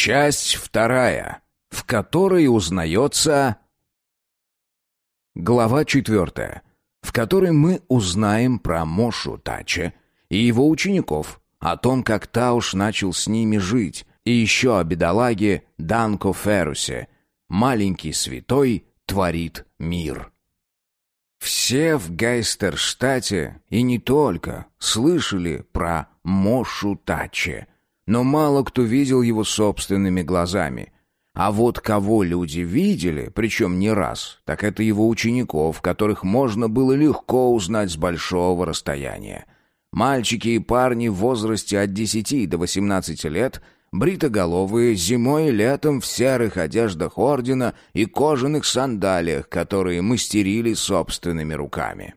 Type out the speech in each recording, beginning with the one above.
Часть вторая, в которой узнается... Глава четвертая, в которой мы узнаем про Мошу Таче и его учеников, о том, как Тауш начал с ними жить, и еще о бедолаге Данко Ферусе. Маленький святой творит мир. Все в Гайстерштате, и не только, слышали про Мошу Таче, но мало кто видел его собственными глазами. А вот кого люди видели, причем не раз, так это его учеников, которых можно было легко узнать с большого расстояния. Мальчики и парни в возрасте от 10 до 18 лет – бритоголовые, зимой и летом в серых одеждах ордена и кожаных сандалиях, которые мастерили собственными руками.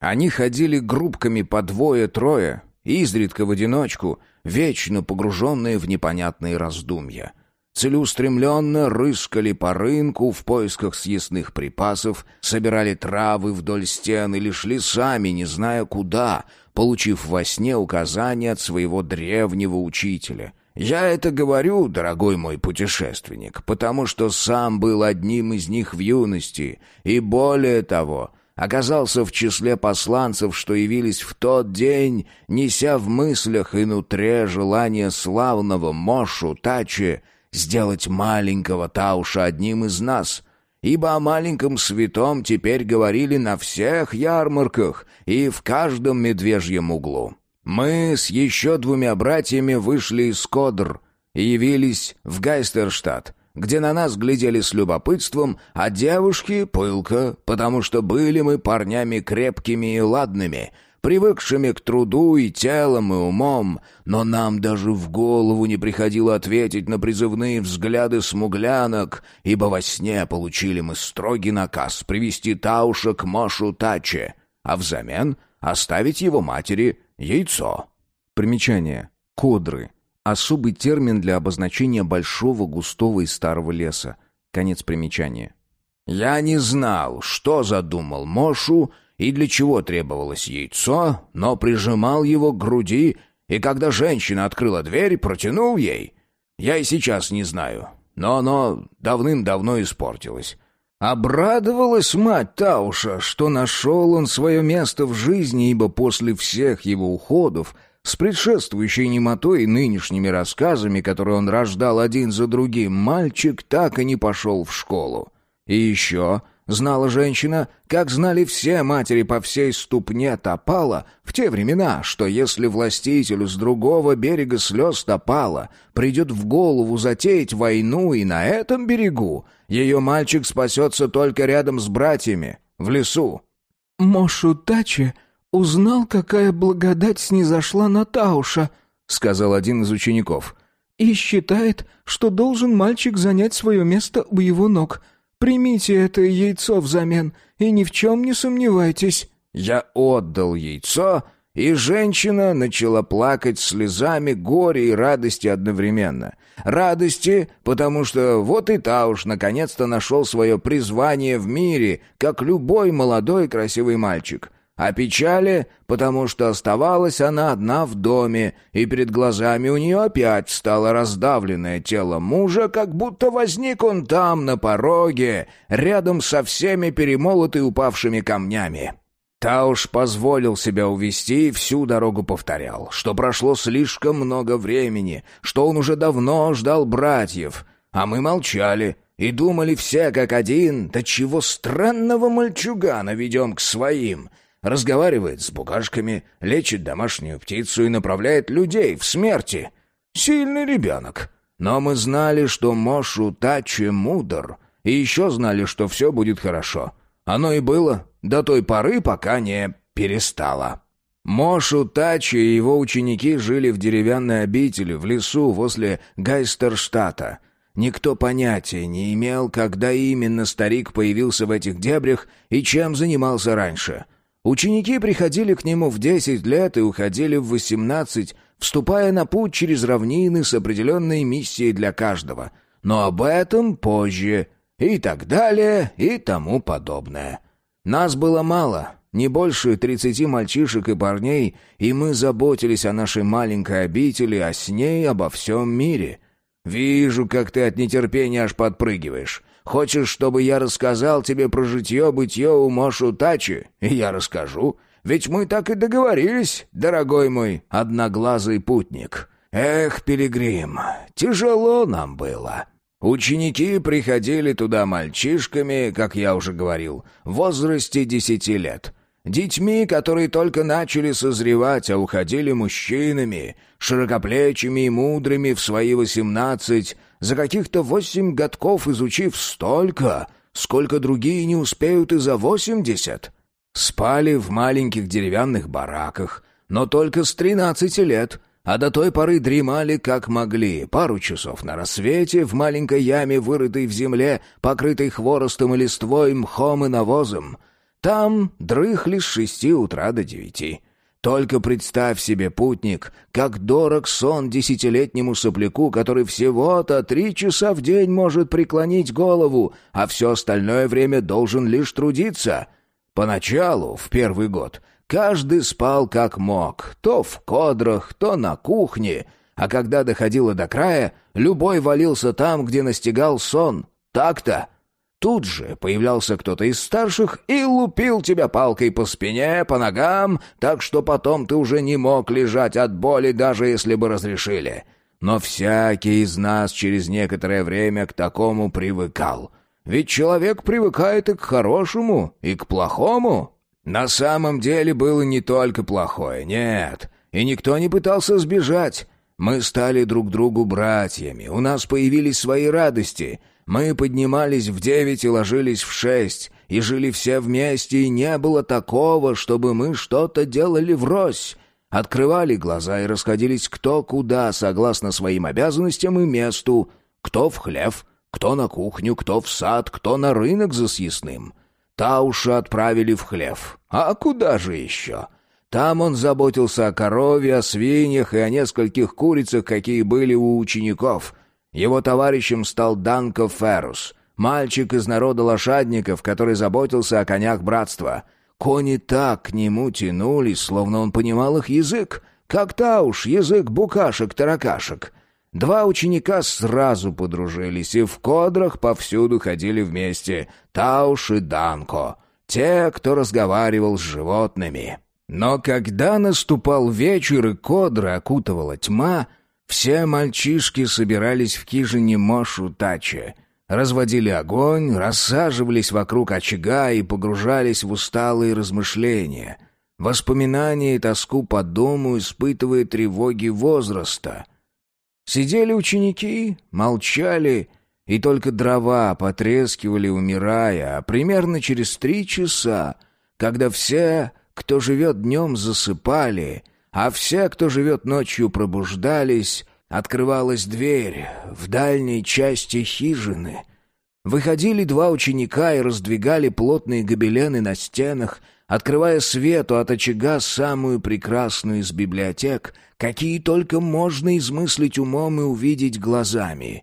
Они ходили группками по двое-трое, изредка в одиночку, вечно погруженные в непонятные раздумья. Целеустремленно рыскали по рынку в поисках съестных припасов, собирали травы вдоль стен или шли сами, не зная куда, получив во сне указания от своего древнего учителя — я это говорю, дорогой мой путешественник, потому что сам был одним из них в юности, и более того, оказался в числе посланцев, что явились в тот день, неся в мыслях и нутре желание славного Мошу Тачи сделать маленького Тауша одним из нас, ибо о маленьком святом теперь говорили на всех ярмарках и в каждом медвежьем углу. Мы с еще двумя братьями вышли из Кодр и явились в Гайстерштадт, где на нас глядели с любопытством, а девушки — пылко, потому что были мы парнями крепкими и ладными, привыкшими к труду и телом, и умом, но нам даже в голову не приходило ответить на призывные взгляды смуглянок, ибо во сне получили мы строгий наказ привести Тауша к Мошу Таче, а взамен оставить его матери Яйцо. Примечание. Кодры. Особый термин для обозначения большого, густого и старого леса. Конец примечания. Я не знал, что задумал Мошу и для чего требовалось яйцо, но прижимал его к груди, и когда женщина открыла дверь, протянул ей. Я и сейчас не знаю, но оно давным-давно испортилось. Обрадовалась мать Тауша, что нашел он свое место в жизни, ибо после всех его уходов, с предшествующей немотой и нынешними рассказами, которые он рождал один за другим, мальчик так и не пошел в школу. И еще Знала женщина, как знали все матери по всей ступне Топала в те времена, что если властителю с другого берега слез Топала придет в голову затеять войну и на этом берегу, ее мальчик спасется только рядом с братьями, в лесу. «Мошу Тачи узнал, какая благодать снизошла на Тауша», — сказал один из учеников, — «и считает, что должен мальчик занять свое место у его ног». Примите это яйцо взамен и ни в чем не сомневайтесь». Я отдал яйцо, и женщина начала плакать слезами горя и радости одновременно. Радости, потому что вот и Тауш наконец-то нашел свое призвание в мире, как любой молодой красивый мальчик а печали, потому что оставалась она одна в доме, и перед глазами у нее опять встало раздавленное тело мужа, как будто возник он там, на пороге, рядом со всеми перемолотой упавшими камнями. Тауш позволил себя увести и всю дорогу повторял, что прошло слишком много времени, что он уже давно ждал братьев, а мы молчали и думали все как один, да чего странного мальчугана ведем к своим — разговаривает с букашками, лечит домашнюю птицу и направляет людей в смерти. Сильный ребенок. Но мы знали, что Мошу Тачи мудр, и еще знали, что все будет хорошо. Оно и было до той поры, пока не перестало. Мошу Тачи и его ученики жили в деревянной обители в лесу возле Гайстерштата. Никто понятия не имел, когда именно старик появился в этих дебрях и чем занимался раньше — Ученики приходили к нему в десять лет и уходили в восемнадцать, вступая на путь через равнины с определенной миссией для каждого. Но об этом позже. И так далее, и тому подобное. Нас было мало, не больше тридцати мальчишек и парней, и мы заботились о нашей маленькой обители, а с ней обо всем мире. Вижу, как ты от нетерпения аж подпрыгиваешь. Хочешь, чтобы я рассказал тебе про житье-бытье у Мошу Тачи? Я расскажу. Ведь мы так и договорились, дорогой мой одноглазый путник. Эх, пилигрим, тяжело нам было. Ученики приходили туда мальчишками, как я уже говорил, в возрасте десяти лет. Детьми, которые только начали созревать, а уходили мужчинами, широкоплечими и мудрыми в свои восемнадцать, за каких-то восемь годков изучив столько, сколько другие не успеют и за восемьдесят. Спали в маленьких деревянных бараках, но только с тринадцати лет, а до той поры дремали как могли, пару часов на рассвете в маленькой яме, вырытой в земле, покрытой хворостом и листвой, мхом и навозом. Там дрыхли с шести утра до девяти. Только представь себе, путник, как дорог сон десятилетнему сопляку, который всего-то три часа в день может преклонить голову, а все остальное время должен лишь трудиться. Поначалу, в первый год, Каждый спал как мог, то в кодрах, то на кухне, а когда доходило до края, любой валился там, где настигал сон. Так-то. Тут же появлялся кто-то из старших и лупил тебя палкой по спине, по ногам, так что потом ты уже не мог лежать от боли, даже если бы разрешили. Но всякий из нас через некоторое время к такому привыкал. Ведь человек привыкает и к хорошему, и к плохому. На самом деле было не только плохое, нет. И никто не пытался сбежать. Мы стали друг другу братьями, у нас появились свои радости. Мы поднимались в девять и ложились в шесть, и жили все вместе, и не было такого, чтобы мы что-то делали врозь. Открывали глаза и расходились кто куда, согласно своим обязанностям и месту. Кто в хлев, кто на кухню, кто в сад, кто на рынок за съестным. Тауша отправили в хлев. А куда же еще? Там он заботился о корове, о свиньях и о нескольких курицах, какие были у учеников. Его товарищем стал Данко Феррус, мальчик из народа лошадников, который заботился о конях братства. Кони так к нему тянулись, словно он понимал их язык, как Тауш, язык букашек-таракашек. Два ученика сразу подружились и в кодрах повсюду ходили вместе, Тауш и Данко, те, кто разговаривал с животными. Но когда наступал вечер и кодры окутывала тьма, все мальчишки собирались в хижине Мошу Тачи, разводили огонь, рассаживались вокруг очага и погружались в усталые размышления, воспоминания и тоску по дому, испытывая тревоги возраста — Сидели ученики, молчали, и только дрова потрескивали, умирая, а примерно через три часа, когда все, кто живет днем, засыпали, а все, кто живет ночью, пробуждались, открывалась дверь в дальней части хижины. Выходили два ученика и раздвигали плотные гобелены на стенах, открывая свету от очага самую прекрасную из библиотек, какие только можно измыслить умом и увидеть глазами.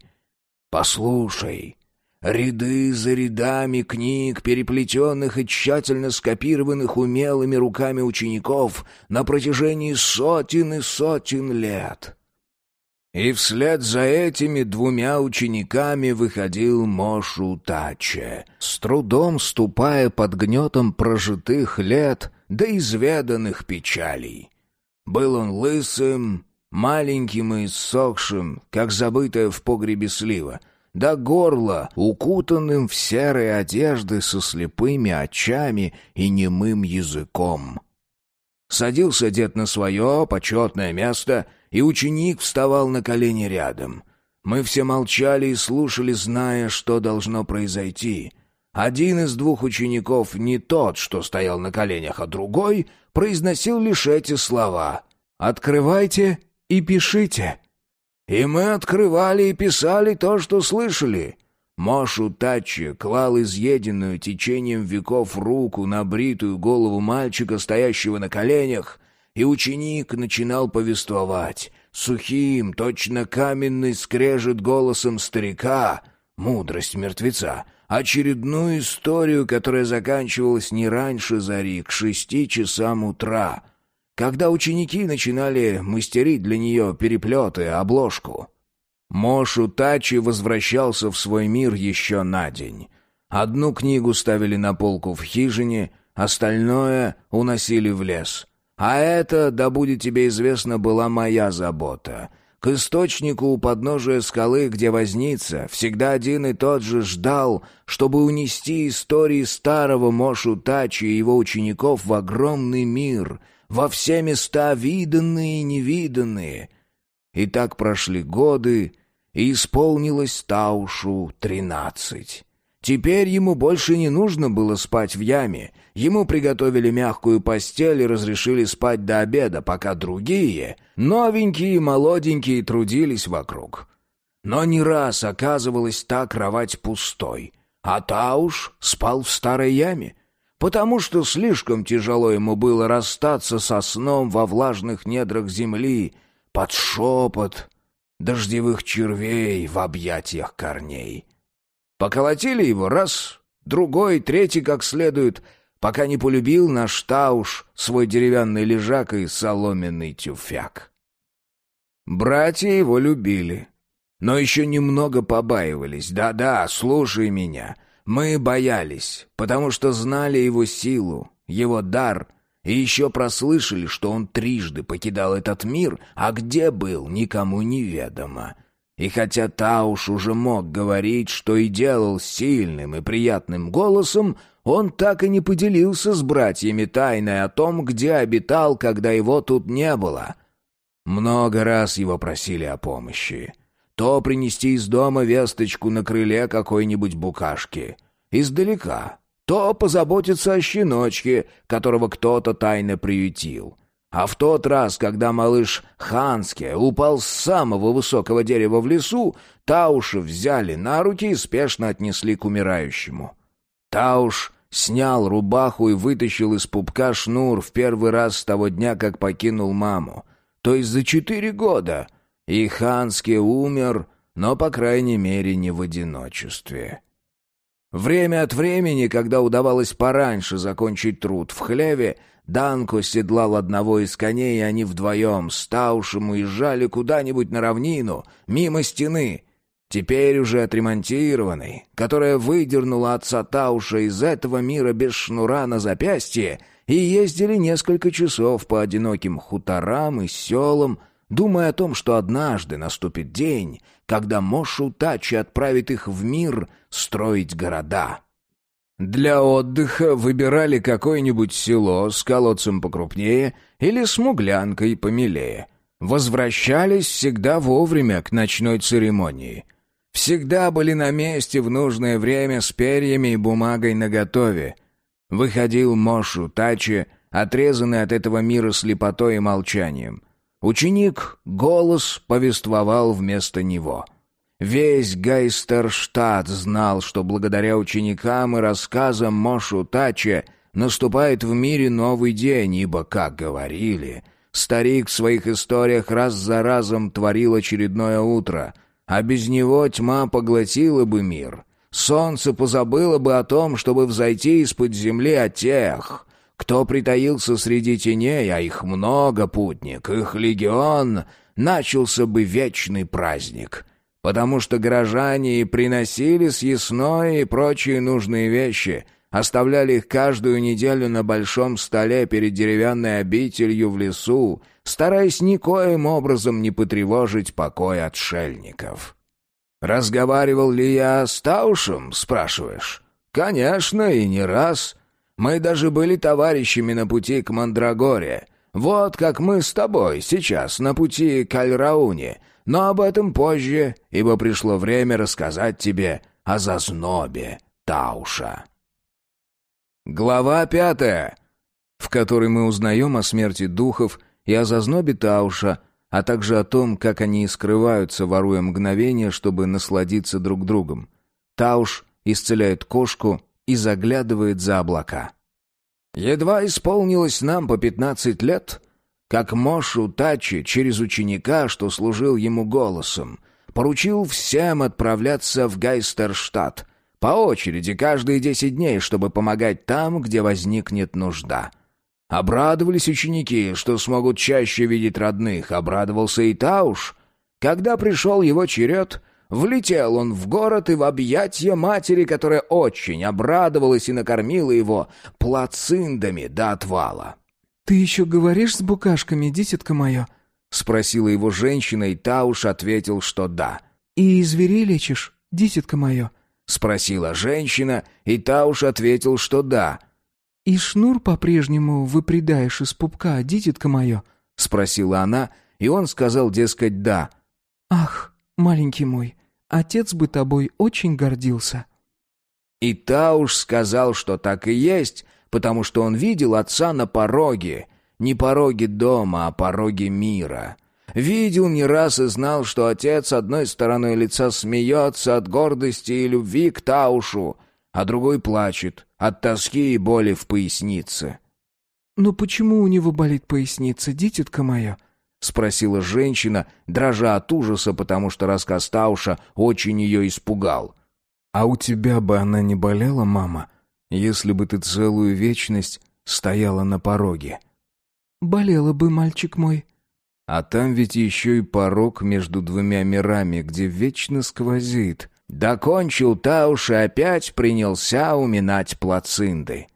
«Послушай», Ряды за рядами книг, переплетенных и тщательно скопированных умелыми руками учеников на протяжении сотен и сотен лет. И вслед за этими двумя учениками выходил Мошу Таче, с трудом ступая под гнетом прожитых лет да изведанных печалей. Был он лысым, маленьким и иссохшим, как забытая в погребе слива, до горла, укутанным в серые одежды со слепыми очами и немым языком. Садился дед на свое почетное место — и ученик вставал на колени рядом. Мы все молчали и слушали, зная, что должно произойти. Один из двух учеников, не тот, что стоял на коленях, а другой, произносил лишь эти слова «Открывайте и пишите». И мы открывали и писали то, что слышали. Мошу Тачи клал изъеденную течением веков руку на бритую голову мальчика, стоящего на коленях, и ученик начинал повествовать. Сухим, точно каменный скрежет голосом старика, мудрость мертвеца, очередную историю, которая заканчивалась не раньше зари, к шести часам утра, когда ученики начинали мастерить для нее переплеты, обложку. Мошу Тачи возвращался в свой мир еще на день. Одну книгу ставили на полку в хижине, остальное уносили в лес. А это, да будет тебе известно, была моя забота. К источнику у подножия скалы, где возница, всегда один и тот же ждал, чтобы унести истории старого Мошу Тачи и его учеников в огромный мир, во все места виданные и невиданные. И так прошли годы, и исполнилось Таушу тринадцать. Теперь ему больше не нужно было спать в яме. Ему приготовили мягкую постель и разрешили спать до обеда, пока другие, новенькие и молоденькие, трудились вокруг. Но не раз оказывалась та кровать пустой, а Тауш спал в старой яме, потому что слишком тяжело ему было расстаться со сном во влажных недрах земли, под шепот дождевых червей в объятиях корней. Поколотили его раз, другой, третий как следует, пока не полюбил наш Тауш свой деревянный лежак и соломенный тюфяк. Братья его любили, но еще немного побаивались. Да-да, слушай меня. Мы боялись, потому что знали его силу, его дар, и еще прослышали, что он трижды покидал этот мир, а где был, никому неведомо. И хотя Тауш уже мог говорить, что и делал сильным и приятным голосом, он так и не поделился с братьями тайной о том, где обитал, когда его тут не было. Много раз его просили о помощи. То принести из дома весточку на крыле какой-нибудь букашки. Издалека. То позаботиться о щеночке, которого кто-то тайно приютил. А в тот раз, когда малыш Ханске упал с самого высокого дерева в лесу, Тауша взяли на руки и спешно отнесли к умирающему. Тауш снял рубаху и вытащил из пупка шнур в первый раз с того дня, как покинул маму. То есть за четыре года. И Ханске умер, но, по крайней мере, не в одиночестве. Время от времени, когда удавалось пораньше закончить труд в хлеве, Данко седлал одного из коней, и они вдвоем с Таушем уезжали куда-нибудь на равнину, мимо стены, теперь уже отремонтированной, которая выдернула отца Тауша из этого мира без шнура на запястье, и ездили несколько часов по одиноким хуторам и селам, думая о том, что однажды наступит день, когда Мошу Тачи отправит их в мир строить города. Для отдыха выбирали какое-нибудь село с колодцем покрупнее или с муглянкой помилее. Возвращались всегда вовремя к ночной церемонии. Всегда были на месте в нужное время с перьями и бумагой наготове. Выходил Мошу Тачи, отрезанный от этого мира слепотой и молчанием. Ученик голос повествовал вместо него — Весь Гайстерштадт знал, что благодаря ученикам и рассказам Мошу Тача наступает в мире новый день, ибо, как говорили, старик в своих историях раз за разом творил очередное утро, а без него тьма поглотила бы мир. Солнце позабыло бы о том, чтобы взойти из-под земли от тех, кто притаился среди теней, а их много, путник, их легион, начался бы вечный праздник — потому что горожане и приносили съестное и прочие нужные вещи, оставляли их каждую неделю на большом столе перед деревянной обителью в лесу, стараясь никоим образом не потревожить покой отшельников. «Разговаривал ли я с Таушем?» — спрашиваешь. «Конечно, и не раз. Мы даже были товарищами на пути к Мандрагоре. Вот как мы с тобой сейчас на пути к Альрауне, но об этом позже, ибо пришло время рассказать тебе о зазнобе Тауша. Глава пятая, в которой мы узнаем о смерти духов и о зазнобе Тауша, а также о том, как они скрываются, воруя мгновение, чтобы насладиться друг другом. Тауш исцеляет кошку и заглядывает за облака. «Едва исполнилось нам по пятнадцать лет», как Мошу Тачи через ученика, что служил ему голосом, поручил всем отправляться в Гайстерштадт, по очереди каждые десять дней, чтобы помогать там, где возникнет нужда. Обрадовались ученики, что смогут чаще видеть родных, обрадовался и Тауш. Когда пришел его черед, влетел он в город и в объятья матери, которая очень обрадовалась и накормила его плациндами до отвала. «Ты еще говоришь с букашками, дитятка мое?» — спросила его женщина, и Тауш ответил, что да. «И зверей лечишь, дитятка мое?» — спросила женщина, и Тауш ответил, что да. «И шнур по-прежнему выпредаешь из пупка, дитятка мое?» — спросила она, и он сказал, дескать, да. «Ах, маленький мой, отец бы тобой очень гордился». И Тауш сказал, что так и есть, потому что он видел отца на пороге, не пороге дома, а пороге мира. Видел не раз и знал, что отец одной стороной лица смеется от гордости и любви к Таушу, а другой плачет от тоски и боли в пояснице. «Но почему у него болит поясница, дитятка моя?» — спросила женщина, дрожа от ужаса, потому что рассказ Тауша очень ее испугал. «А у тебя бы она не болела, мама, если бы ты целую вечность стояла на пороге?» «Болела бы, мальчик мой». «А там ведь еще и порог между двумя мирами, где вечно сквозит». Докончил Тауш и опять принялся уминать плацинды.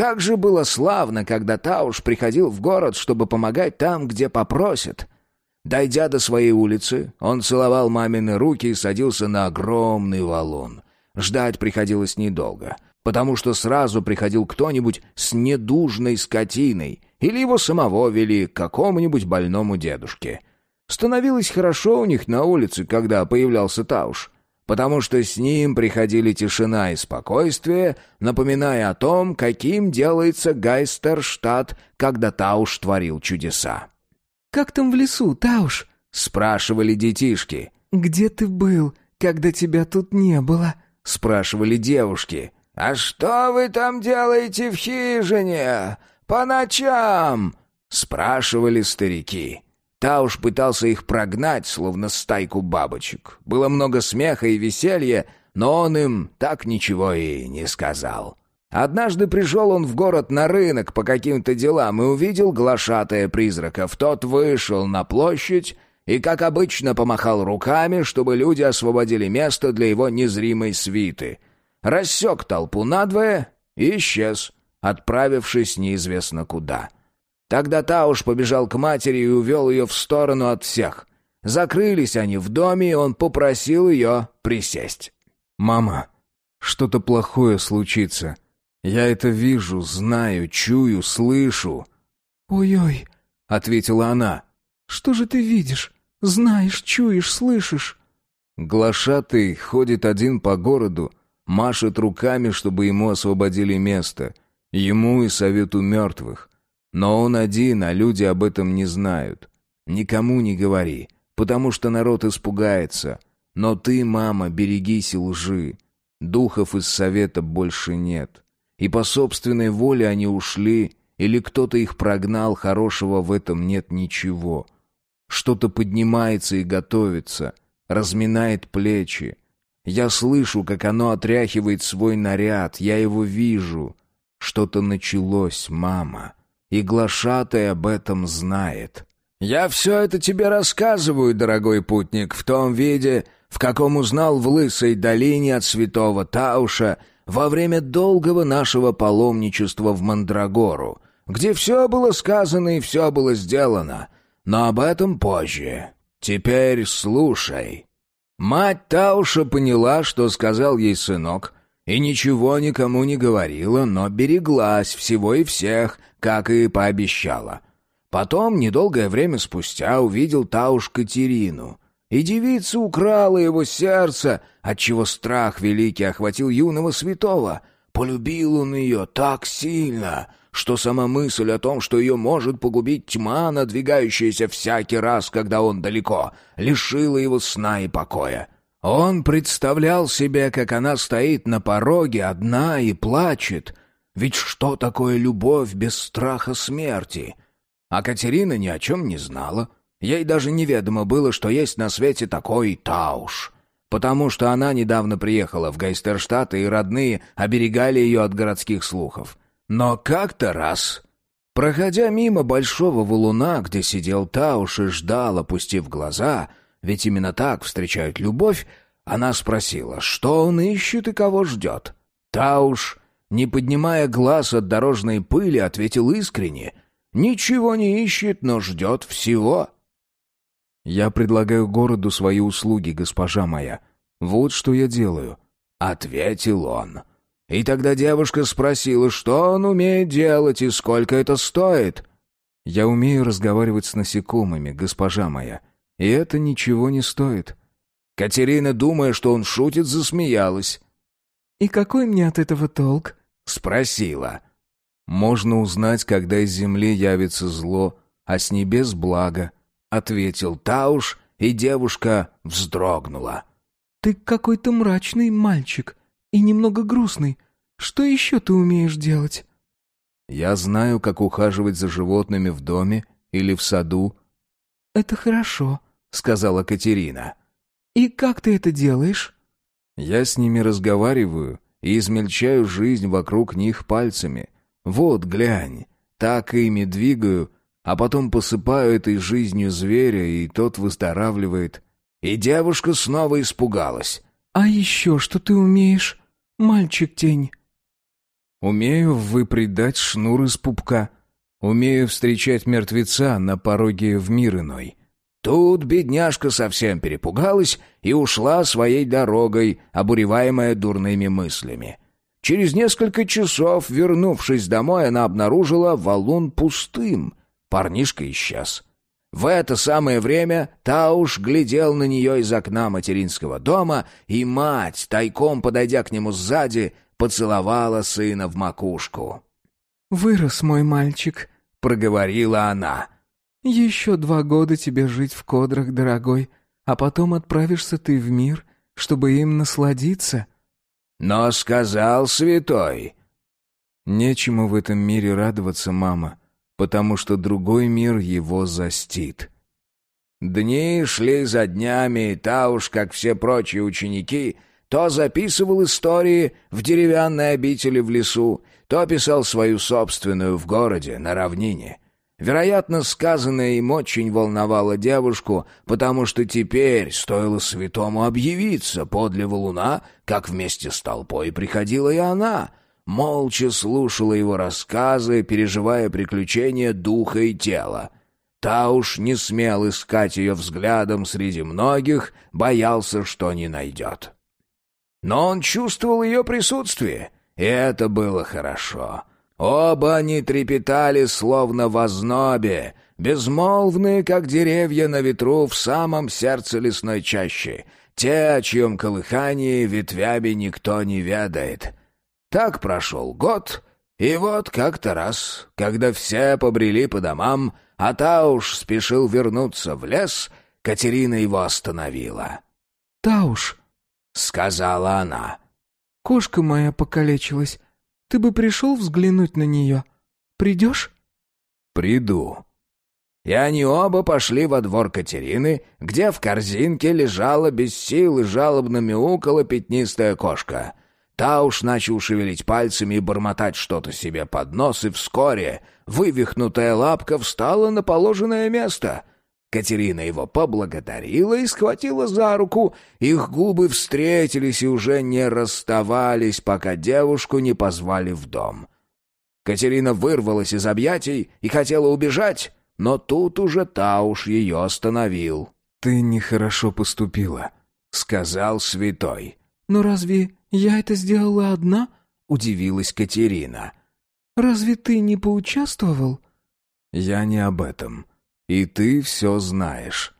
Как же было славно, когда Тауш приходил в город, чтобы помогать там, где попросят. Дойдя до своей улицы, он целовал мамины руки и садился на огромный валун. Ждать приходилось недолго — потому что сразу приходил кто-нибудь с недужной скотиной, или его самого вели к какому-нибудь больному дедушке. Становилось хорошо у них на улице, когда появлялся Тауш, потому что с ним приходили тишина и спокойствие, напоминая о том, каким делается Гайстерштадт, когда Тауш творил чудеса. «Как там в лесу, Тауш?» — спрашивали детишки. «Где ты был, когда тебя тут не было?» — спрашивали девушки. «А что вы там делаете в хижине? По ночам?» — спрашивали старики. Тауш пытался их прогнать, словно стайку бабочек. Было много смеха и веселья, но он им так ничего и не сказал. Однажды пришел он в город на рынок по каким-то делам и увидел глашатая призраков. Тот вышел на площадь и, как обычно, помахал руками, чтобы люди освободили место для его незримой свиты — рассек толпу надвое и исчез, отправившись неизвестно куда. Тогда Тауш побежал к матери и увел ее в сторону от всех. Закрылись они в доме, и он попросил ее присесть. «Мама, что-то плохое случится. Я это вижу, знаю, чую, слышу». «Ой-ой», — ответила она. «Что же ты видишь? Знаешь, чуешь, слышишь?» Глашатый ходит один по городу, машет руками, чтобы ему освободили место. Ему и совету мертвых. Но он один, а люди об этом не знают. Никому не говори, потому что народ испугается. Но ты, мама, берегись лжи. Духов из совета больше нет. И по собственной воле они ушли, или кто-то их прогнал, хорошего в этом нет ничего. Что-то поднимается и готовится, разминает плечи, я слышу, как оно отряхивает свой наряд, я его вижу. Что-то началось, мама, и глашатай об этом знает. Я все это тебе рассказываю, дорогой путник, в том виде, в каком узнал в Лысой долине от святого Тауша во время долгого нашего паломничества в Мандрагору, где все было сказано и все было сделано. Но об этом позже. Теперь слушай. Мать Тауша поняла, что сказал ей сынок, и ничего никому не говорила, но береглась всего и всех, как и пообещала. Потом, недолгое время спустя, увидел Тауш Катерину, и девица украла его сердце, отчего страх великий охватил юного святого. Полюбил он ее так сильно, что сама мысль о том, что ее может погубить тьма, надвигающаяся всякий раз, когда он далеко, лишила его сна и покоя. Он представлял себе, как она стоит на пороге одна и плачет. Ведь что такое любовь без страха смерти? А Катерина ни о чем не знала. Ей даже неведомо было, что есть на свете такой Тауш. Потому что она недавно приехала в Гайстерштадт, и родные оберегали ее от городских слухов. Но как-то раз, проходя мимо большого валуна, где сидел Тауш и ждал, опустив глаза, ведь именно так встречают любовь, она спросила, что он ищет и кого ждет. Тауш, не поднимая глаз от дорожной пыли, ответил искренне. «Ничего не ищет, но ждет всего». «Я предлагаю городу свои услуги, госпожа моя. Вот что я делаю», — ответил он. И тогда девушка спросила, что он умеет делать и сколько это стоит. «Я умею разговаривать с насекомыми, госпожа моя, и это ничего не стоит». Катерина, думая, что он шутит, засмеялась. «И какой мне от этого толк?» — спросила. «Можно узнать, когда из земли явится зло, а с небес благо», — ответил Тауш, и девушка вздрогнула. «Ты какой-то мрачный мальчик и немного грустный. Что еще ты умеешь делать?» «Я знаю, как ухаживать за животными в доме или в саду». «Это хорошо», — сказала Катерина. «И как ты это делаешь?» «Я с ними разговариваю и измельчаю жизнь вокруг них пальцами. Вот, глянь, так ими двигаю, а потом посыпаю этой жизнью зверя, и тот выздоравливает». И девушка снова испугалась. «А еще что ты умеешь, мальчик-тень?» Умею выпредать шнур из пупка. Умею встречать мертвеца на пороге в мир иной. Тут бедняжка совсем перепугалась и ушла своей дорогой, обуреваемая дурными мыслями. Через несколько часов, вернувшись домой, она обнаружила валун пустым. Парнишка исчез. В это самое время Тауш глядел на нее из окна материнского дома, и мать, тайком подойдя к нему сзади, поцеловала сына в макушку. «Вырос мой мальчик», — проговорила она. «Еще два года тебе жить в кодрах, дорогой, а потом отправишься ты в мир, чтобы им насладиться». «Но сказал святой...» «Нечему в этом мире радоваться, мама, потому что другой мир его застит». Дни шли за днями, и Тауш, как все прочие ученики, то записывал истории в деревянной обители в лесу, то писал свою собственную в городе, на равнине. Вероятно, сказанное им очень волновало девушку, потому что теперь стоило святому объявиться подле валуна, как вместе с толпой приходила и она. Молча слушала его рассказы, переживая приключения духа и тела. Та уж не смел искать ее взглядом среди многих, боялся, что не найдет. Но он чувствовал ее присутствие, и это было хорошо. Оба они трепетали, словно в ознобе, безмолвные, как деревья на ветру в самом сердце лесной чащи, те, о чьем колыхании ветвями никто не ведает. Так прошел год, и вот как-то раз, когда все побрели по домам, а Тауш спешил вернуться в лес, Катерина его остановила. «Тауш», — сказала она. «Кошка моя покалечилась. Ты бы пришел взглянуть на нее. Придешь?» «Приду». И они оба пошли во двор Катерины, где в корзинке лежала без сил и жалобно мяукала пятнистая кошка. Та уж начал шевелить пальцами и бормотать что-то себе под нос, и вскоре вывихнутая лапка встала на положенное место. Катерина его поблагодарила и схватила за руку. Их губы встретились и уже не расставались, пока девушку не позвали в дом. Катерина вырвалась из объятий и хотела убежать, но тут уже Тауш ее остановил. «Ты нехорошо поступила», — сказал святой. «Но разве я это сделала одна?» — удивилась Катерина. «Разве ты не поучаствовал?» «Я не об этом», и ты все знаешь».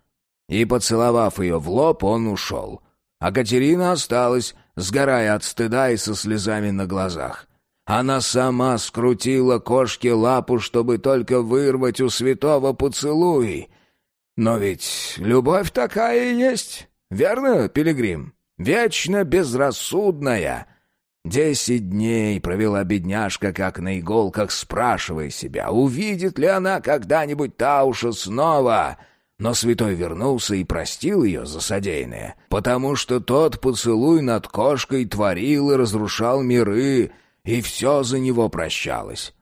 И, поцеловав ее в лоб, он ушел. А Катерина осталась, сгорая от стыда и со слезами на глазах. Она сама скрутила кошке лапу, чтобы только вырвать у святого поцелуй. Но ведь любовь такая и есть, верно, Пилигрим? Вечно безрассудная, Десять дней провела бедняжка как на иголках, спрашивая себя, увидит ли она когда-нибудь Тауша снова. Но святой вернулся и простил ее за содеянное, потому что тот поцелуй над кошкой творил и разрушал миры, и все за него прощалось.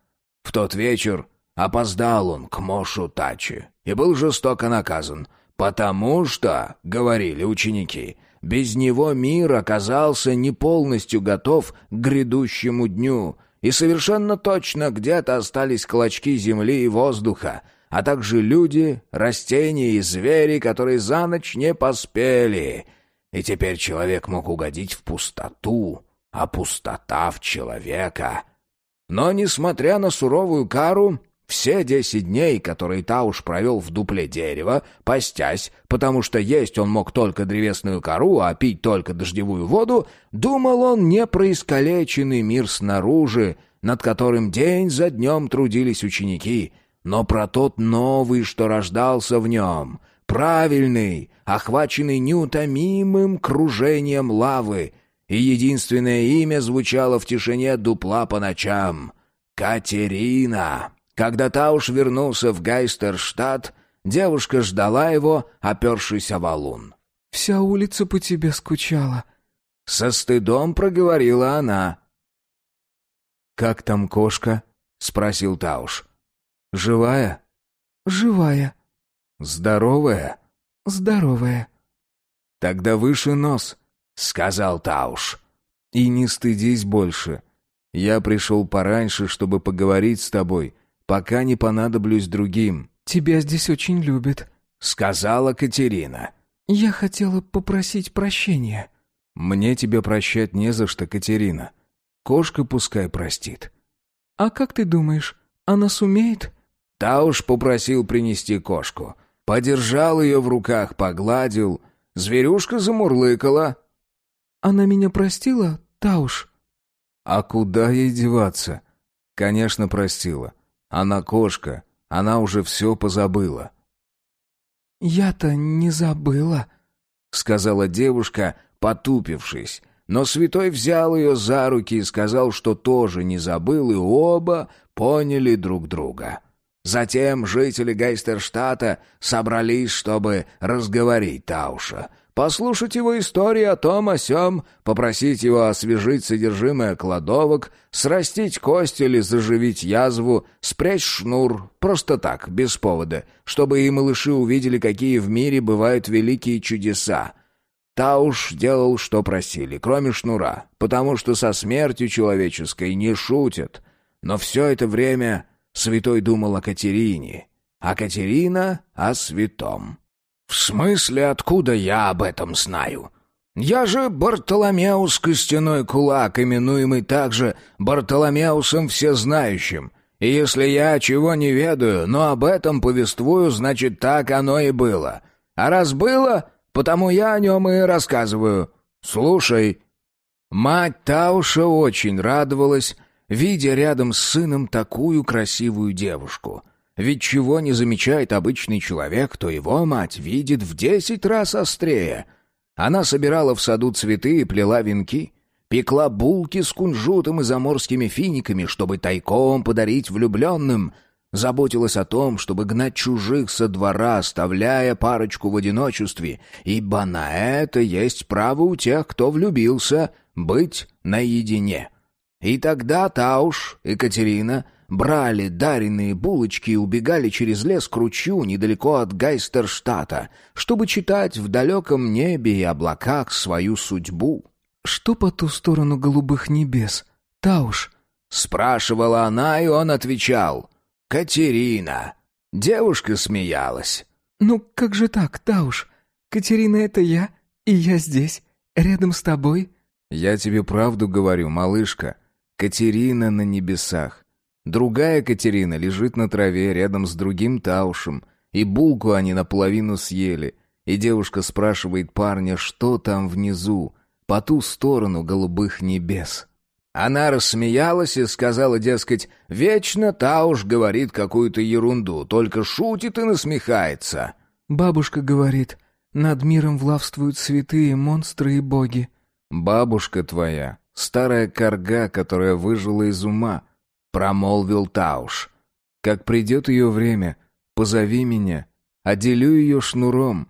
В тот вечер опоздал он к Мошу Тачи и был жестоко наказан, «Потому что, — говорили ученики, — без него мир оказался не полностью готов к грядущему дню, и совершенно точно где-то остались клочки земли и воздуха, а также люди, растения и звери, которые за ночь не поспели. И теперь человек мог угодить в пустоту, а пустота в человека. Но, несмотря на суровую кару, все десять дней, которые Тауш провел в дупле дерева, постясь, потому что есть он мог только древесную кору, а пить только дождевую воду, думал он не про искалеченный мир снаружи, над которым день за днем трудились ученики, но про тот новый, что рождался в нем, правильный, охваченный неутомимым кружением лавы, и единственное имя звучало в тишине дупла по ночам — Катерина. Когда Тауш вернулся в Гайстерштадт, девушка ждала его, опершись о валун. «Вся улица по тебе скучала». Со стыдом проговорила она. «Как там кошка?» — спросил Тауш. «Живая?» «Живая». «Здоровая?» «Здоровая». «Тогда выше нос», — сказал Тауш. «И не стыдись больше. Я пришел пораньше, чтобы поговорить с тобой, пока не понадоблюсь другим». «Тебя здесь очень любят», — сказала Катерина. «Я хотела попросить прощения». «Мне тебя прощать не за что, Катерина. Кошка пускай простит». «А как ты думаешь, она сумеет?» Тауш попросил принести кошку. Подержал ее в руках, погладил. Зверюшка замурлыкала. «Она меня простила, Тауш?» «А куда ей деваться?» «Конечно, простила. Она кошка, она уже все позабыла. «Я-то не забыла», — сказала девушка, потупившись. Но святой взял ее за руки и сказал, что тоже не забыл, и оба поняли друг друга. Затем жители Гейстерштата собрались, чтобы разговорить Тауша, послушать его истории о том о сём, попросить его освежить содержимое кладовок, срастить кость или заживить язву, спрячь шнур, просто так, без повода, чтобы и малыши увидели, какие в мире бывают великие чудеса. Тауш делал, что просили, кроме шнура, потому что со смертью человеческой не шутят. Но все это время святой думал о Катерине, а Катерина — о святом. «В смысле, откуда я об этом знаю? Я же Бартоломеус Костяной Кулак, именуемый также Бартоломеусом Всезнающим. И если я чего не ведаю, но об этом повествую, значит, так оно и было. А раз было, потому я о нем и рассказываю. Слушай». Мать Тауша очень радовалась, видя рядом с сыном такую красивую девушку — ведь чего не замечает обычный человек, то его мать видит в десять раз острее. Она собирала в саду цветы и плела венки, пекла булки с кунжутом и заморскими финиками, чтобы тайком подарить влюбленным, заботилась о том, чтобы гнать чужих со двора, оставляя парочку в одиночестве, ибо на это есть право у тех, кто влюбился, быть наедине. И тогда Тауш, Екатерина — брали даренные булочки и убегали через лес к ручью недалеко от Гайстерштата, чтобы читать в далеком небе и облаках свою судьбу. «Что по ту сторону голубых небес, Тауш?» — спрашивала она, и он отвечал. «Катерина». Девушка смеялась. «Ну как же так, Тауш? Катерина — это я, и я здесь, рядом с тобой». «Я тебе правду говорю, малышка. Катерина на небесах. Другая Катерина лежит на траве рядом с другим Таушем, и булку они наполовину съели. И девушка спрашивает парня, что там внизу, по ту сторону голубых небес. Она рассмеялась и сказала, дескать, «Вечно Тауш говорит какую-то ерунду, только шутит и насмехается». Бабушка говорит, «Над миром влавствуют святые монстры и боги». «Бабушка твоя, старая корга, которая выжила из ума, — промолвил Тауш. «Как придет ее время, позови меня, отделю ее шнуром».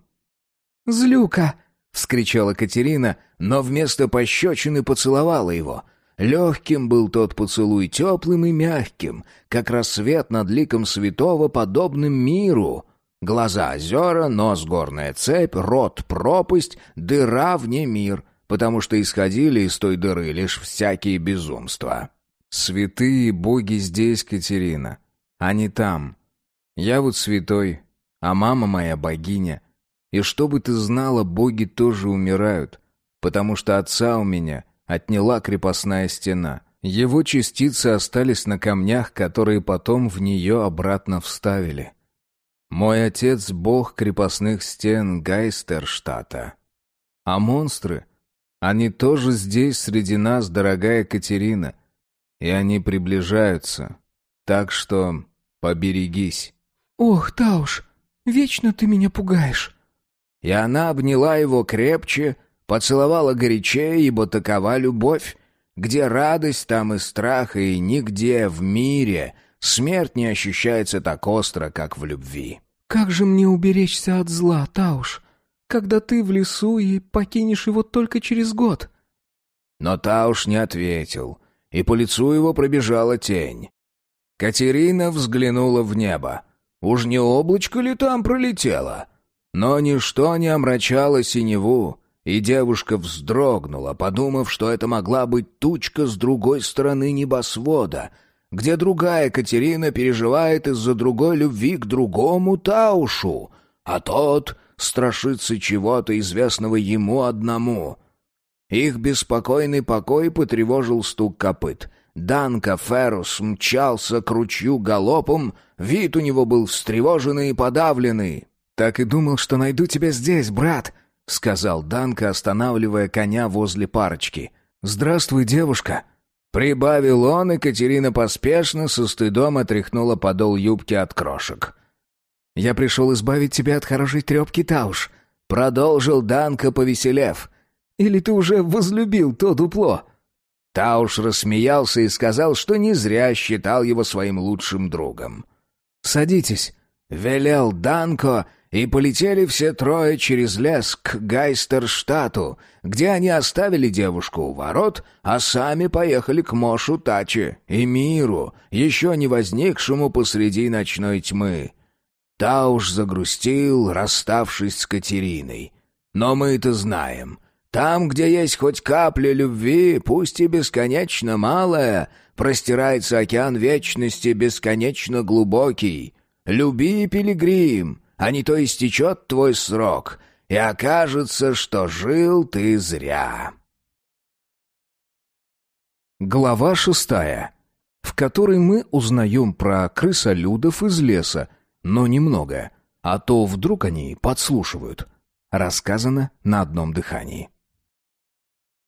«Злюка!» — вскричала Катерина, но вместо пощечины поцеловала его. Легким был тот поцелуй, теплым и мягким, как рассвет над ликом святого, подобным миру. Глаза озера, нос горная цепь, рот пропасть, дыра вне мир, потому что исходили из той дыры лишь всякие безумства. Святые боги здесь, Катерина, а не там. Я вот святой, а мама моя богиня. И чтобы ты знала, боги тоже умирают, потому что отца у меня отняла крепостная стена. Его частицы остались на камнях, которые потом в нее обратно вставили. Мой отец — бог крепостных стен Гайстерштата. А монстры? Они тоже здесь, среди нас, дорогая Катерина. И они приближаются. Так что поберегись. «Ох, Тауш, вечно ты меня пугаешь». И она обняла его крепче, поцеловала горячее, ибо такова любовь. Где радость, там и страх, и нигде в мире — Смерть не ощущается так остро, как в любви. «Как же мне уберечься от зла, Тауш, когда ты в лесу и покинешь его только через год?» Но Тауш не ответил, и по лицу его пробежала тень. Катерина взглянула в небо. Уж не облачко ли там пролетело? Но ничто не омрачало синеву, и девушка вздрогнула, подумав, что это могла быть тучка с другой стороны небосвода — где другая Катерина переживает из-за другой любви к другому Таушу, а тот страшится чего-то известного ему одному. Их беспокойный покой потревожил стук копыт. Данка Феррус мчался к ручью галопом, вид у него был встревоженный и подавленный. «Так и думал, что найду тебя здесь, брат», — сказал Данка, останавливая коня возле парочки. «Здравствуй, девушка». Прибавил он, и Катерина поспешно со стыдом отряхнула подол юбки от крошек. «Я пришел избавить тебя от хорошей трепки, Тауш», — продолжил Данка, повеселев. «Или ты уже возлюбил то дупло?» Тауш рассмеялся и сказал, что не зря считал его своим лучшим другом. «Садитесь», — велел Данко, — и полетели все трое через лес к Гайстерштату, где они оставили девушку у ворот, а сами поехали к Мошу Таче и миру, еще не возникшему посреди ночной тьмы. Тауш загрустил, расставшись с Катериной. Но мы-то знаем, там, где есть хоть капля любви, пусть и бесконечно малая, простирается океан вечности бесконечно глубокий. Люби, пилигрим, а не то истечет твой срок, и окажется, что жил ты зря». Глава шестая, в которой мы узнаем про крысолюдов из леса, но немного, а то вдруг они подслушивают. Рассказано на одном дыхании.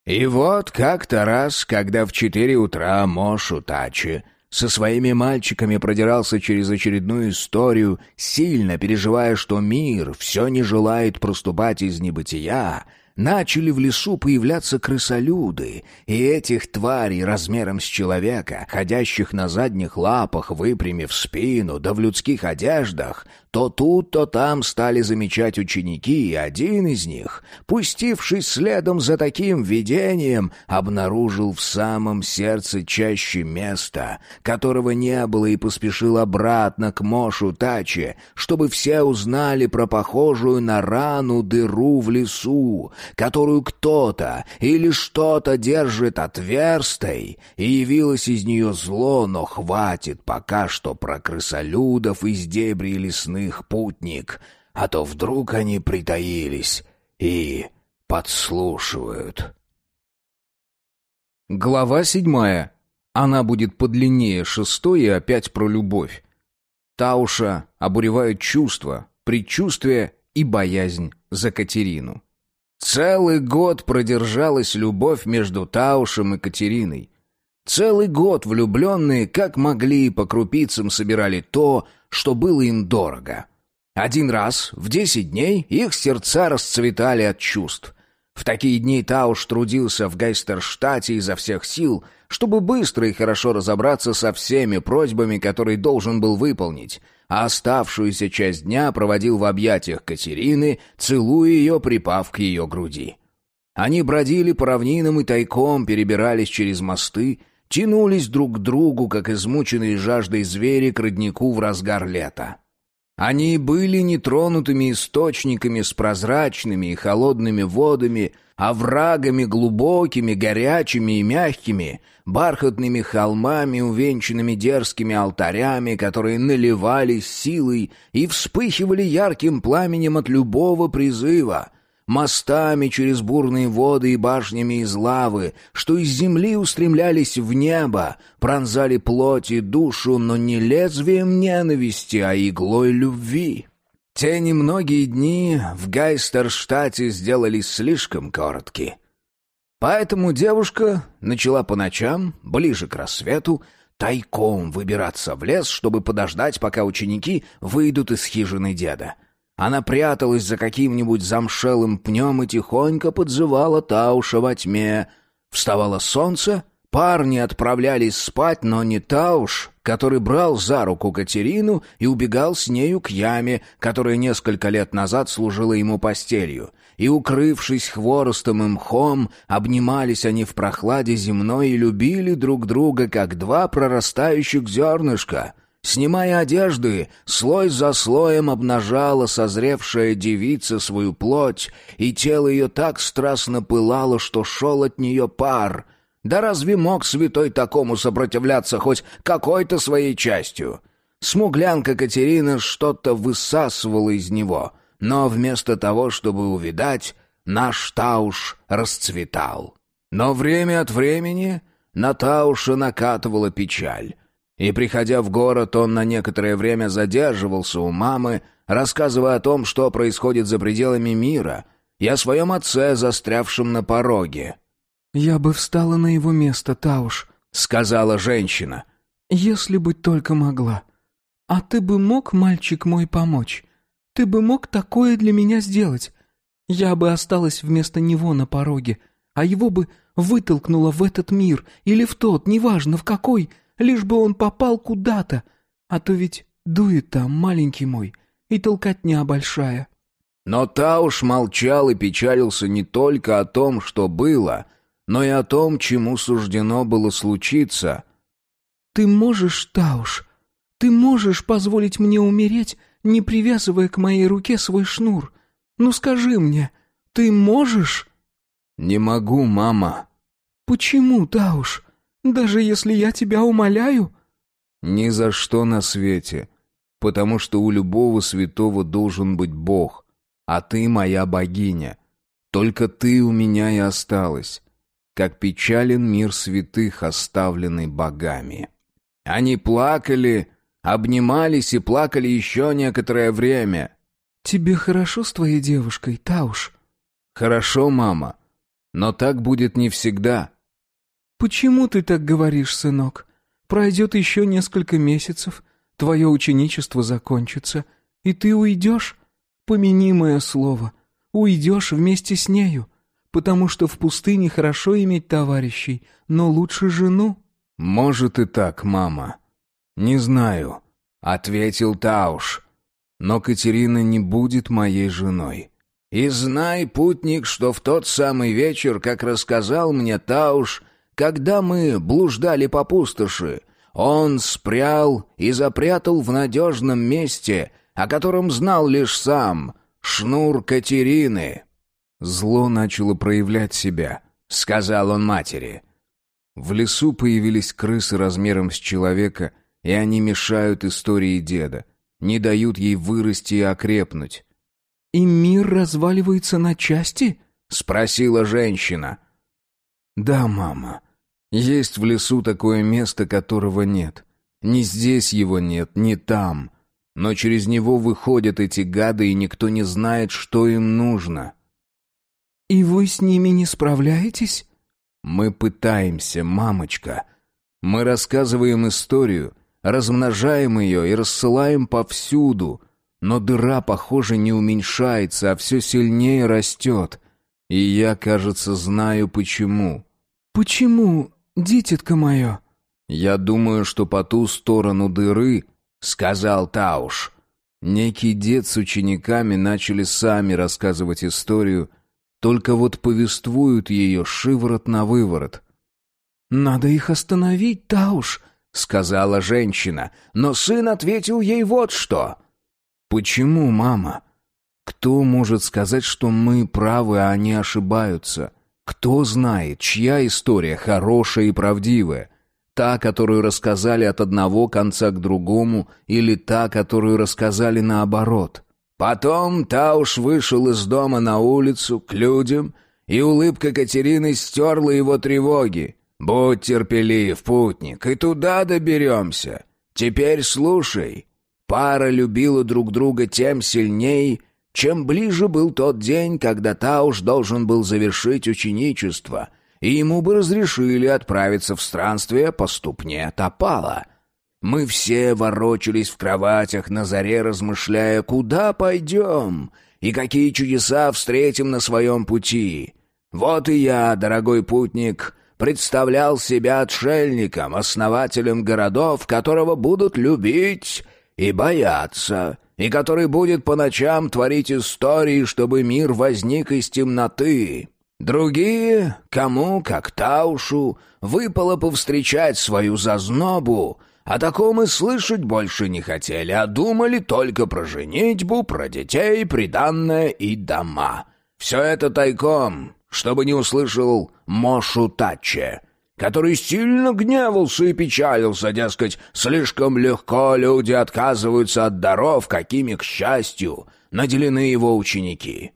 И вот как-то раз, когда в четыре утра Мошу Тачи со своими мальчиками продирался через очередную историю, сильно переживая, что мир все не желает проступать из небытия, начали в лесу появляться крысолюды, и этих тварей размером с человека, ходящих на задних лапах, выпрямив спину, да в людских одеждах, то тут, то там стали замечать ученики, и один из них, пустившись следом за таким видением, обнаружил в самом сердце чаще места, которого не было, и поспешил обратно к Мошу Таче, чтобы все узнали про похожую на рану дыру в лесу, которую кто-то или что-то держит отверстой, и явилось из нее зло, но хватит пока что про крысолюдов из дебри лесных путник, а то вдруг они притаились и подслушивают. Глава седьмая. Она будет подлиннее шестой и опять про любовь. Тауша обуревают чувства, предчувствие и боязнь за Катерину. Целый год продержалась любовь между Таушем и Катериной. Целый год влюбленные, как могли, по крупицам собирали то, что было им дорого. Один раз в десять дней их сердца расцветали от чувств. В такие дни Тауш трудился в Гайстерштате изо всех сил, чтобы быстро и хорошо разобраться со всеми просьбами, которые должен был выполнить, а оставшуюся часть дня проводил в объятиях Катерины, целуя ее, припав к ее груди. Они бродили по равнинам и тайком перебирались через мосты, тянулись друг к другу, как измученные жаждой звери к роднику в разгар лета. Они были нетронутыми источниками с прозрачными и холодными водами, оврагами глубокими, горячими и мягкими, бархатными холмами, увенчанными дерзкими алтарями, которые наливались силой и вспыхивали ярким пламенем от любого призыва — мостами через бурные воды и башнями из лавы, что из земли устремлялись в небо, пронзали плоть и душу, но не лезвием ненависти, а иглой любви. Те немногие дни в Гайстерштате сделались слишком коротки. Поэтому девушка начала по ночам, ближе к рассвету, тайком выбираться в лес, чтобы подождать, пока ученики выйдут из хижины деда — она пряталась за каким-нибудь замшелым пнем и тихонько подзывала Тауша во тьме. Вставало солнце, парни отправлялись спать, но не Тауш, который брал за руку Катерину и убегал с нею к яме, которая несколько лет назад служила ему постелью. И, укрывшись хворостом и мхом, обнимались они в прохладе земной и любили друг друга, как два прорастающих зернышка — Снимая одежды, слой за слоем обнажала созревшая девица свою плоть, и тело ее так страстно пылало, что шел от нее пар. Да разве мог святой такому сопротивляться хоть какой-то своей частью? Смуглянка Катерина что-то высасывала из него, но вместо того, чтобы увидать, наш Тауш расцветал. Но время от времени на Тауша накатывала печаль. И, приходя в город, он на некоторое время задерживался у мамы, рассказывая о том, что происходит за пределами мира, и о своем отце, застрявшем на пороге. «Я бы встала на его место, Тауш», — сказала женщина. «Если бы только могла. А ты бы мог, мальчик мой, помочь? Ты бы мог такое для меня сделать? Я бы осталась вместо него на пороге, а его бы вытолкнула в этот мир или в тот, неважно в какой, лишь бы он попал куда-то, а то ведь дует там, маленький мой, и толкотня большая». Но Тауш молчал и печалился не только о том, что было, но и о том, чему суждено было случиться. «Ты можешь, Тауш, ты можешь позволить мне умереть, не привязывая к моей руке свой шнур? Ну скажи мне, ты можешь?» «Не могу, мама». «Почему, Тауш? Даже если я тебя умоляю?» «Ни за что на свете, потому что у любого святого должен быть Бог, а ты моя богиня. Только ты у меня и осталась, как печален мир святых, оставленный богами». Они плакали, обнимались и плакали еще некоторое время. «Тебе хорошо с твоей девушкой, Тауш?» «Хорошо, мама, но так будет не всегда». «Почему ты так говоришь, сынок? Пройдет еще несколько месяцев, твое ученичество закончится, и ты уйдешь? Помяни мое слово, уйдешь вместе с нею, потому что в пустыне хорошо иметь товарищей, но лучше жену». «Может и так, мама. Не знаю», — ответил Тауш. «Но Катерина не будет моей женой». «И знай, путник, что в тот самый вечер, как рассказал мне Тауш, когда мы блуждали по пустоши, он спрял и запрятал в надежном месте, о котором знал лишь сам, шнур Катерины. Зло начало проявлять себя, сказал он матери. В лесу появились крысы размером с человека, и они мешают истории деда, не дают ей вырасти и окрепнуть. «И мир разваливается на части?» — спросила женщина. «Да, мама. Есть в лесу такое место, которого нет. Ни здесь его нет, ни там. Но через него выходят эти гады, и никто не знает, что им нужно». «И вы с ними не справляетесь?» «Мы пытаемся, мамочка. Мы рассказываем историю, размножаем ее и рассылаем повсюду. Но дыра, похоже, не уменьшается, а все сильнее растет. И я, кажется, знаю почему. «Почему, дитятка мое?» «Я думаю, что по ту сторону дыры», — сказал Тауш. Некий дед с учениками начали сами рассказывать историю, только вот повествуют ее шиворот на выворот. «Надо их остановить, Тауш», — сказала женщина, но сын ответил ей вот что. Почему, мама? Кто может сказать, что мы правы, а они ошибаются? Кто знает, чья история хорошая и правдивая? Та, которую рассказали от одного конца к другому, или та, которую рассказали наоборот? Потом Тауш вышел из дома на улицу, к людям, и улыбка Катерины стерла его тревоги. «Будь терпелив, путник, и туда доберемся. Теперь слушай. Пара любила друг друга тем сильней, чем ближе был тот день, когда Тауш должен был завершить ученичество, и ему бы разрешили отправиться в странствие по ступне Топала. Мы все ворочались в кроватях на заре, размышляя, куда пойдем и какие чудеса встретим на своем пути. Вот и я, дорогой путник, представлял себя отшельником, основателем городов, которого будут любить и бояться, и который будет по ночам творить истории, чтобы мир возник из темноты. Другие, кому, как Таушу, выпало повстречать свою зазнобу, о таком и слышать больше не хотели, а думали только про женитьбу, про детей, приданное и дома. Все это тайком, чтобы не услышал Мошу Таче, который сильно гневался и печалился, дескать, слишком легко люди отказываются от даров, какими, к счастью, наделены его ученики.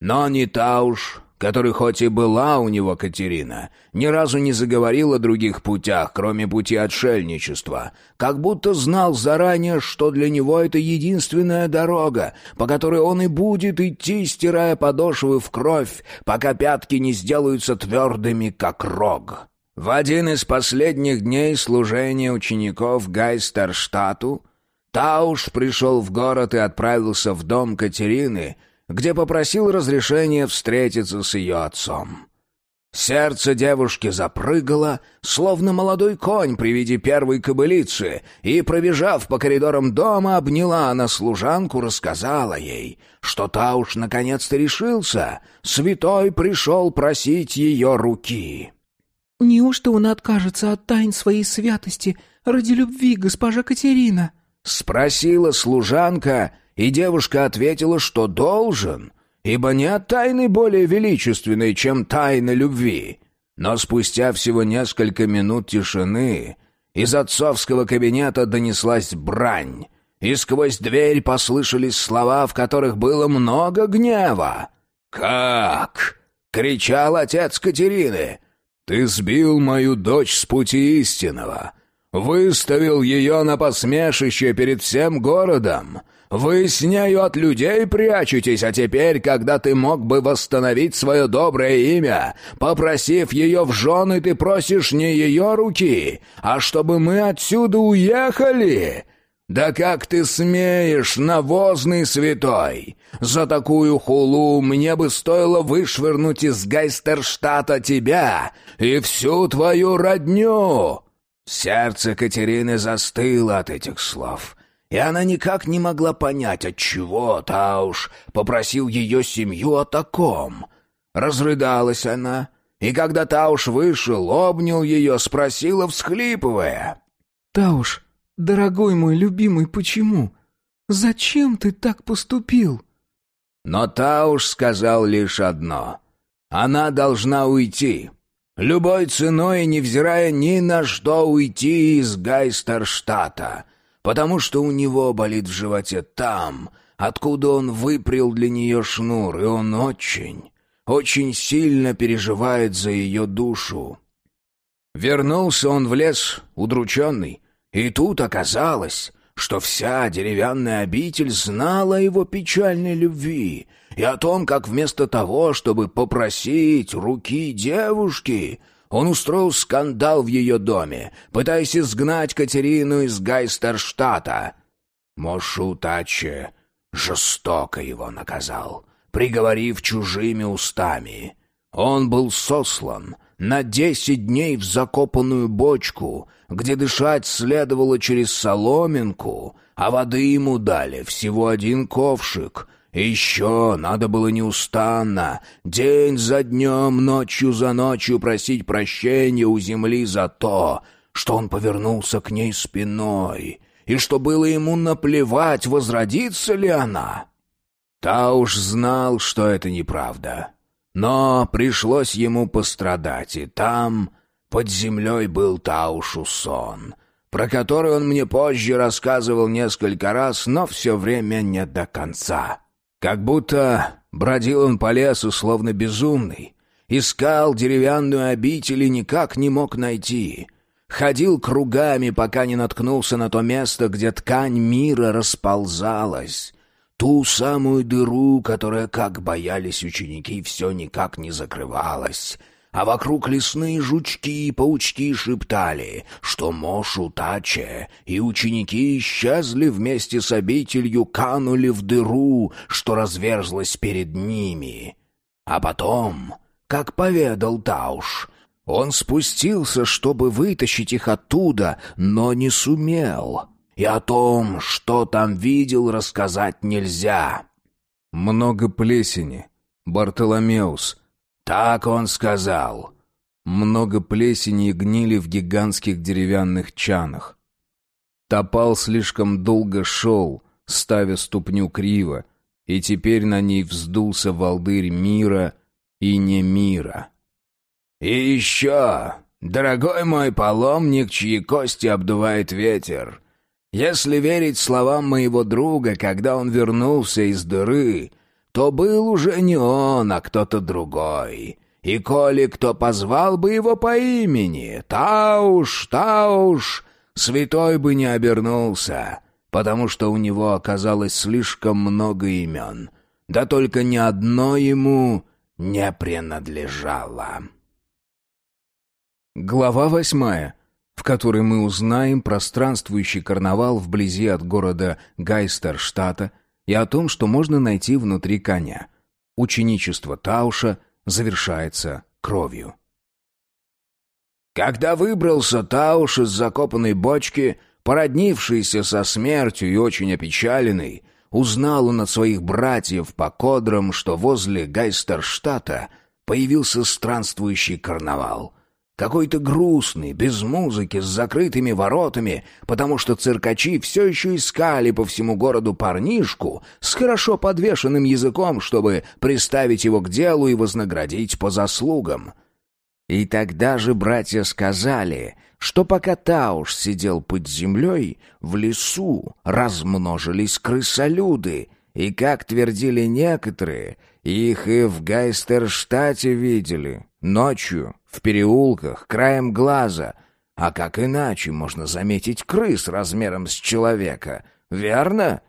Но не Тауш, который хоть и была у него Катерина, ни разу не заговорил о других путях, кроме пути отшельничества, как будто знал заранее, что для него это единственная дорога, по которой он и будет идти, стирая подошвы в кровь, пока пятки не сделаются твердыми, как рог. В один из последних дней служения учеников Гайстерштату Тауш пришел в город и отправился в дом Катерины, где попросил разрешения встретиться с ее отцом. Сердце девушки запрыгало, словно молодой конь при виде первой кобылицы, и, пробежав по коридорам дома, обняла она служанку, рассказала ей, что Тауш наконец-то решился, святой пришел просить ее руки. «Неужто он откажется от тайн своей святости ради любви, госпожа Катерина?» — спросила служанка, и девушка ответила, что должен, ибо нет тайны более величественной, чем тайна любви. Но спустя всего несколько минут тишины из отцовского кабинета донеслась брань, и сквозь дверь послышались слова, в которых было много гнева. «Как?» — кричал отец Катерины. Ты сбил мою дочь с пути истинного, выставил ее на посмешище перед всем городом. Вы с нею от людей прячетесь, а теперь, когда ты мог бы восстановить свое доброе имя, попросив ее в жены, ты просишь не ее руки, а чтобы мы отсюда уехали. «Да как ты смеешь, навозный святой! За такую хулу мне бы стоило вышвырнуть из Гайстерштата тебя и всю твою родню!» Сердце Катерины застыло от этих слов, и она никак не могла понять, отчего Тауш попросил ее семью о таком. Разрыдалась она, и когда Тауш вышел, обнял ее, спросила, всхлипывая. «Тауш, «Дорогой мой любимый, почему? Зачем ты так поступил?» Но Тауш сказал лишь одно. «Она должна уйти. Любой ценой, невзирая ни на что, уйти из Гайстерштата, потому что у него болит в животе там, откуда он выпрел для нее шнур, и он очень, очень сильно переживает за ее душу». Вернулся он в лес, удрученный, и тут оказалось, что вся деревянная обитель знала его печальной любви и о том, как вместо того, чтобы попросить руки девушки, он устроил скандал в ее доме, пытаясь изгнать Катерину из Гайстерштата. Мошутаче жестоко его наказал, приговорив чужими устами. Он был сослан на десять дней в закопанную бочку, где дышать следовало через соломинку, а воды ему дали всего один ковшик. Еще надо было неустанно, день за днем, ночью за ночью просить прощения у земли за то, что он повернулся к ней спиной и что было ему наплевать, возродится ли она. Тауш знал, что это неправда. Но пришлось ему пострадать, и там, под землей, был Таушу сон, про который он мне позже рассказывал несколько раз, но все время не до конца. Как будто бродил он по лесу, словно безумный, искал деревянную обитель и никак не мог найти. Ходил кругами, пока не наткнулся на то место, где ткань мира расползалась. Ту самую дыру, которая, как боялись ученики, все никак не закрывалась. А вокруг лесные жучки и паучки шептали, что Мошу Таче и ученики исчезли вместе с обителью, канули в дыру, что разверзлась перед ними. А потом, как поведал Тауш, он спустился, чтобы вытащить их оттуда, но не сумел. И о том, что там видел, рассказать нельзя. Много плесени. Бартоломеус. Так он сказал. Много плесени и гнили в гигантских деревянных чанах. Топал слишком долго шел, ставя ступню криво, и теперь на ней вздулся волдырь мира и не мира. «И еще, дорогой мой паломник, чьи кости обдувает ветер, если верить словам моего друга, когда он вернулся из дыры, то был уже не он, а кто-то другой. И коли кто позвал бы его по имени, Тауш, Тауш, святой бы не обернулся, потому что у него оказалось слишком много имен, да только ни одно ему не принадлежало». Глава восьмая, в которой мы узнаем про странствующий карнавал вблизи от города Гайстерштата и о том, что можно найти внутри коня. Ученичество Тауша завершается кровью. Когда выбрался Тауш из закопанной бочки, породнившийся со смертью и очень опечаленный, узнал он от своих братьев по кодрам, что возле Гайстерштата появился странствующий карнавал — какой-то грустный, без музыки, с закрытыми воротами, потому что циркачи все еще искали по всему городу парнишку с хорошо подвешенным языком, чтобы приставить его к делу и вознаградить по заслугам. И тогда же братья сказали, что пока Тауш сидел под землей, в лесу размножились крысолюды, и, как твердили некоторые, их и в Гайстерштате видели, ночью, в переулках, краем глаза. А как иначе можно заметить крыс размером с человека, верно?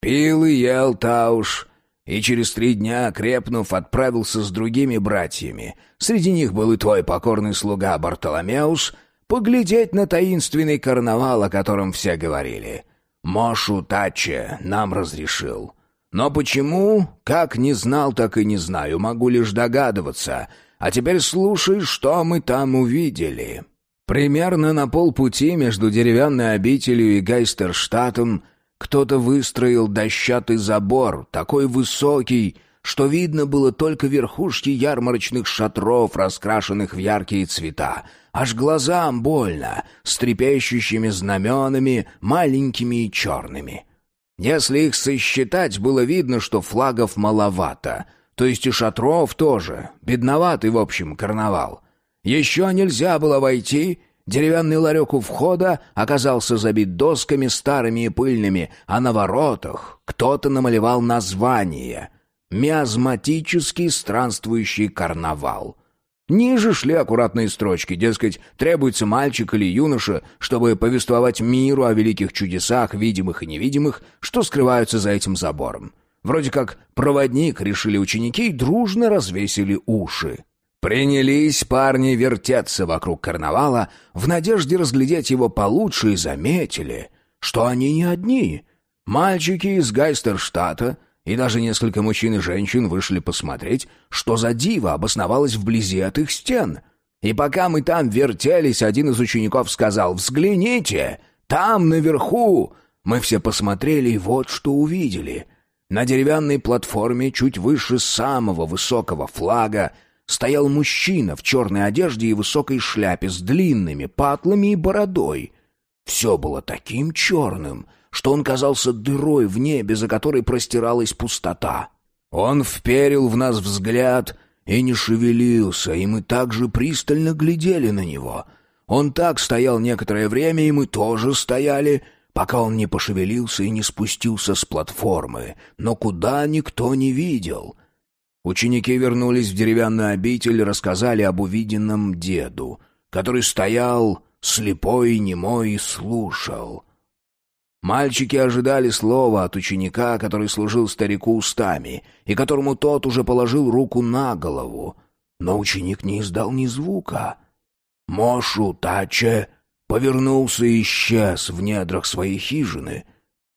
Пил и ел Тауш, и через три дня, крепнув, отправился с другими братьями. Среди них был и твой покорный слуга Бартоломеус, поглядеть на таинственный карнавал, о котором все говорили. Мошу Таче нам разрешил. Но почему? Как не знал, так и не знаю, могу лишь догадываться — а теперь слушай, что мы там увидели. Примерно на полпути между деревянной обителью и Гайстерштатом кто-то выстроил дощатый забор, такой высокий, что видно было только верхушки ярмарочных шатров, раскрашенных в яркие цвета. Аж глазам больно, с трепещущими знаменами, маленькими и черными. Если их сосчитать, было видно, что флагов маловато — то есть и шатров тоже. Бедноватый, в общем, карнавал. Еще нельзя было войти. Деревянный ларек у входа оказался забит досками старыми и пыльными, а на воротах кто-то намалевал название «Миазматический странствующий карнавал». Ниже шли аккуратные строчки, дескать, требуется мальчик или юноша, чтобы повествовать миру о великих чудесах, видимых и невидимых, что скрываются за этим забором. Вроде как проводник, решили ученики, и дружно развесили уши. Принялись парни вертеться вокруг карнавала в надежде разглядеть его получше и заметили, что они не одни. Мальчики из Гайстерштата и даже несколько мужчин и женщин вышли посмотреть, что за диво обосновалось вблизи от их стен. И пока мы там вертелись, один из учеников сказал «Взгляните, там наверху!» Мы все посмотрели и вот что увидели — на деревянной платформе, чуть выше самого высокого флага, стоял мужчина в черной одежде и высокой шляпе с длинными патлами и бородой. Все было таким черным, что он казался дырой в небе, за которой простиралась пустота. Он вперил в нас взгляд и не шевелился, и мы также пристально глядели на него. Он так стоял некоторое время, и мы тоже стояли, пока он не пошевелился и не спустился с платформы, но куда никто не видел. Ученики вернулись в деревянную обитель и рассказали об увиденном деду, который стоял слепой и немой и слушал. Мальчики ожидали слова от ученика, который служил старику устами, и которому тот уже положил руку на голову. Но ученик не издал ни звука. Мошу Таче повернулся и исчез в недрах своей хижины.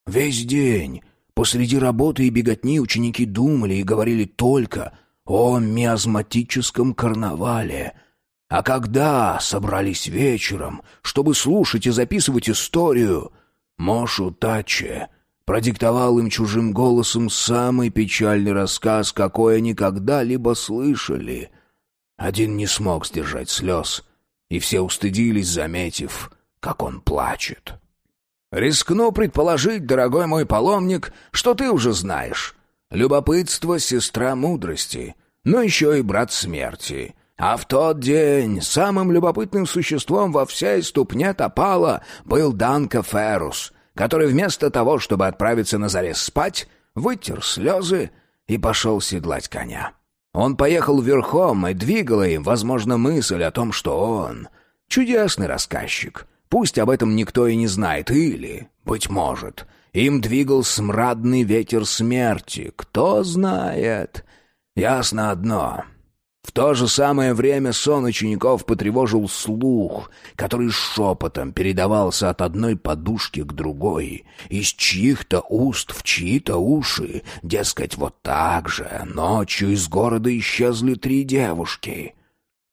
Весь день, посреди работы и беготни, ученики думали и говорили только о миазматическом карнавале — а когда собрались вечером, чтобы слушать и записывать историю, Мошу Таче продиктовал им чужим голосом самый печальный рассказ, какой они когда-либо слышали. Один не смог сдержать слез, и все устыдились, заметив, как он плачет. «Рискну предположить, дорогой мой паломник, что ты уже знаешь. Любопытство — сестра мудрости, но еще и брат смерти». А в тот день самым любопытным существом во всей ступне Топала был Данка Феррус, который вместо того, чтобы отправиться на заре спать, вытер слезы и пошел седлать коня. Он поехал верхом и двигала им, возможно, мысль о том, что он чудесный рассказчик. Пусть об этом никто и не знает, или, быть может, им двигал смрадный ветер смерти. Кто знает? Ясно одно — в то же самое время сон учеников потревожил слух, который шепотом передавался от одной подушки к другой, из чьих-то уст в чьи-то уши, дескать, вот так же ночью из города исчезли три девушки.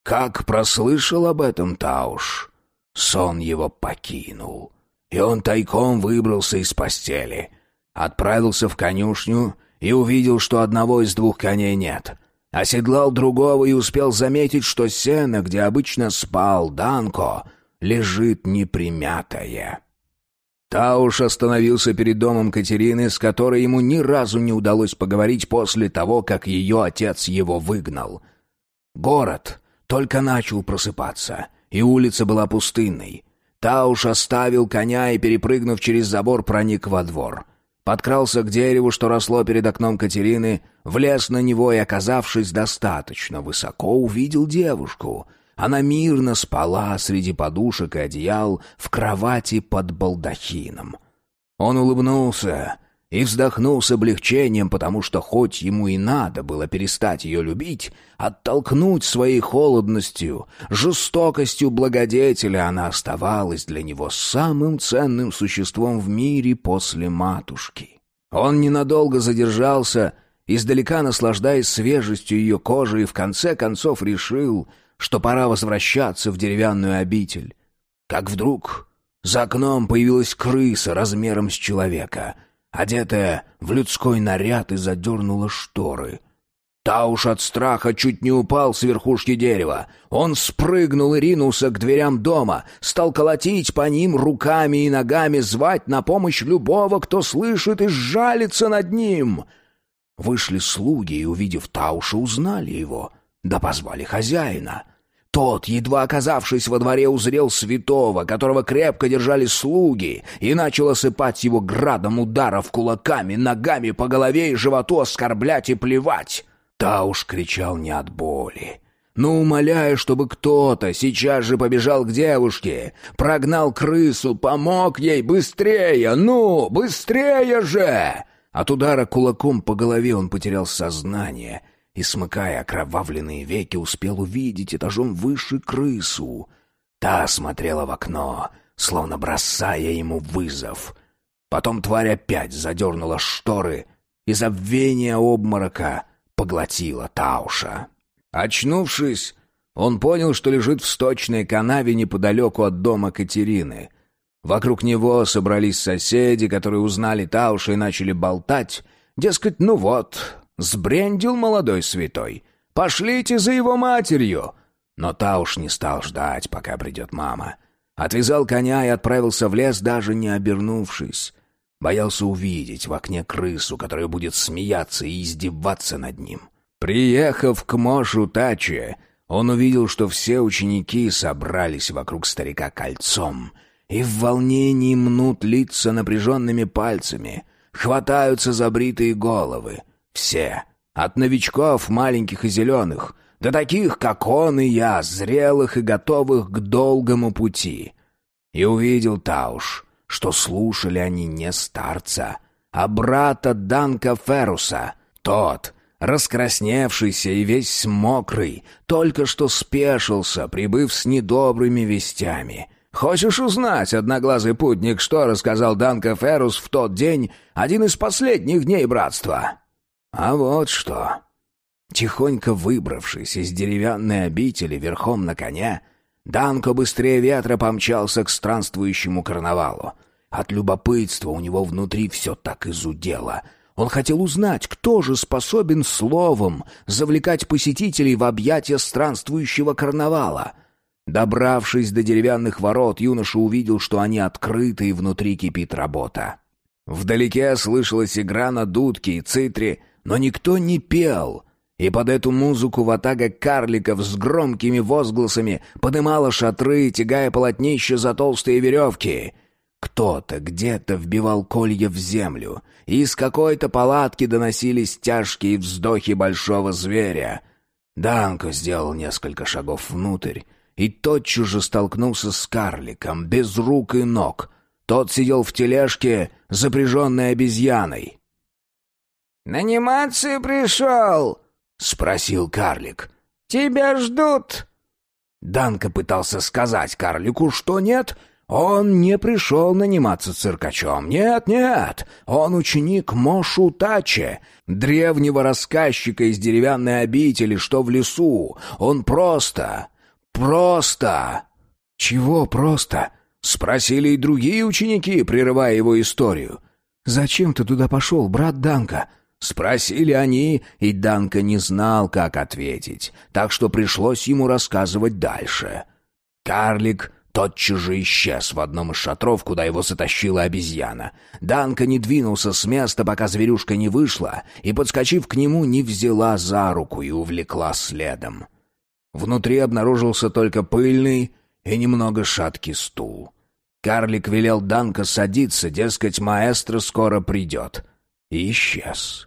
Как прослышал об этом Тауш, сон его покинул, и он тайком выбрался из постели, отправился в конюшню и увидел, что одного из двух коней нет — Оседлал другого и успел заметить, что сено, где обычно спал Данко, лежит непримятое. Тауш остановился перед домом Катерины, с которой ему ни разу не удалось поговорить после того, как ее отец его выгнал. Город только начал просыпаться, и улица была пустынной. Тауш оставил коня и, перепрыгнув через забор, проник во двор — Подкрался к дереву, что росло перед окном Катерины, влез на него и, оказавшись достаточно высоко, увидел девушку. Она мирно спала среди подушек и одеял в кровати под балдахином. Он улыбнулся и вздохнул с облегчением, потому что хоть ему и надо было перестать ее любить, оттолкнуть своей холодностью, жестокостью благодетеля, она оставалась для него самым ценным существом в мире после матушки. Он ненадолго задержался, издалека наслаждаясь свежестью ее кожи, и в конце концов решил, что пора возвращаться в деревянную обитель. Как вдруг за окном появилась крыса размером с человека — одетая в людской наряд, и задернула шторы. Тауш от страха чуть не упал с верхушки дерева. Он спрыгнул и ринулся к дверям дома, стал колотить по ним руками и ногами, звать на помощь любого, кто слышит и сжалится над ним. Вышли слуги и, увидев Тауша, узнали его, да позвали хозяина — тот, едва оказавшись во дворе, узрел святого, которого крепко держали слуги, и начал осыпать его градом ударов кулаками, ногами по голове и животу оскорблять и плевать. Тауш кричал не от боли, но умоляя, чтобы кто-то сейчас же побежал к девушке, прогнал крысу, помог ей быстрее, ну, быстрее же! От удара кулаком по голове он потерял сознание — и, смыкая окровавленные веки, успел увидеть этажом выше крысу. Та смотрела в окно, словно бросая ему вызов. Потом тварь опять задернула шторы, и забвение обморока поглотила Тауша. Очнувшись, он понял, что лежит в сточной канаве неподалеку от дома Катерины. Вокруг него собрались соседи, которые узнали Тауша и начали болтать. Дескать, ну вот, Сбрендил молодой святой. Пошлите за его матерью. Но та уж не стал ждать, пока придет мама. Отвязал коня и отправился в лес, даже не обернувшись. Боялся увидеть в окне крысу, которая будет смеяться и издеваться над ним. Приехав к Мошу Таче, он увидел, что все ученики собрались вокруг старика кольцом и в волнении мнут лица напряженными пальцами, хватаются за бритые головы. Все, от новичков маленьких и зеленых, до таких, как он и я, зрелых и готовых к долгому пути. И увидел Тауш, что слушали они не старца, а брата Данка Феруса, тот, раскрасневшийся и весь мокрый, только что спешился, прибыв с недобрыми вестями. Хочешь узнать, одноглазый путник, что рассказал Данка Ферус в тот день, один из последних дней братства? А вот что. Тихонько выбравшись из деревянной обители верхом на коня, Данко быстрее ветра помчался к странствующему карнавалу. От любопытства у него внутри все так изудело. Он хотел узнать, кто же способен словом завлекать посетителей в объятия странствующего карнавала. Добравшись до деревянных ворот, юноша увидел, что они открыты и внутри кипит работа. Вдалеке слышалась игра на дудке и цитре, но никто не пел — и под эту музыку ватага карликов с громкими возгласами подымала шатры, тягая полотнище за толстые веревки. Кто-то где-то вбивал колья в землю, и из какой-то палатки доносились тяжкие вздохи большого зверя. Данко сделал несколько шагов внутрь и тотчас же столкнулся с карликом, без рук и ног. Тот сидел в тележке, запряженной обезьяной. «Наниматься пришел!» — спросил карлик. «Тебя ждут!» Данка пытался сказать карлику, что нет, он не пришел наниматься циркачом. Нет, нет, он ученик Мошу Таче, древнего рассказчика из деревянной обители, что в лесу. Он просто... просто... «Чего просто?» — спросили и другие ученики, прерывая его историю. «Зачем ты туда пошел, брат Данка?» Спросили они, и Данка не знал, как ответить, так что пришлось ему рассказывать дальше. Карлик тотчас же исчез в одном из шатров, куда его затащила обезьяна. Данка не двинулся с места, пока зверюшка не вышла, и, подскочив к нему, не взяла за руку и увлекла следом. Внутри обнаружился только пыльный и немного шаткий стул. Карлик велел Данка садиться, дескать, маэстро скоро придет. И исчез.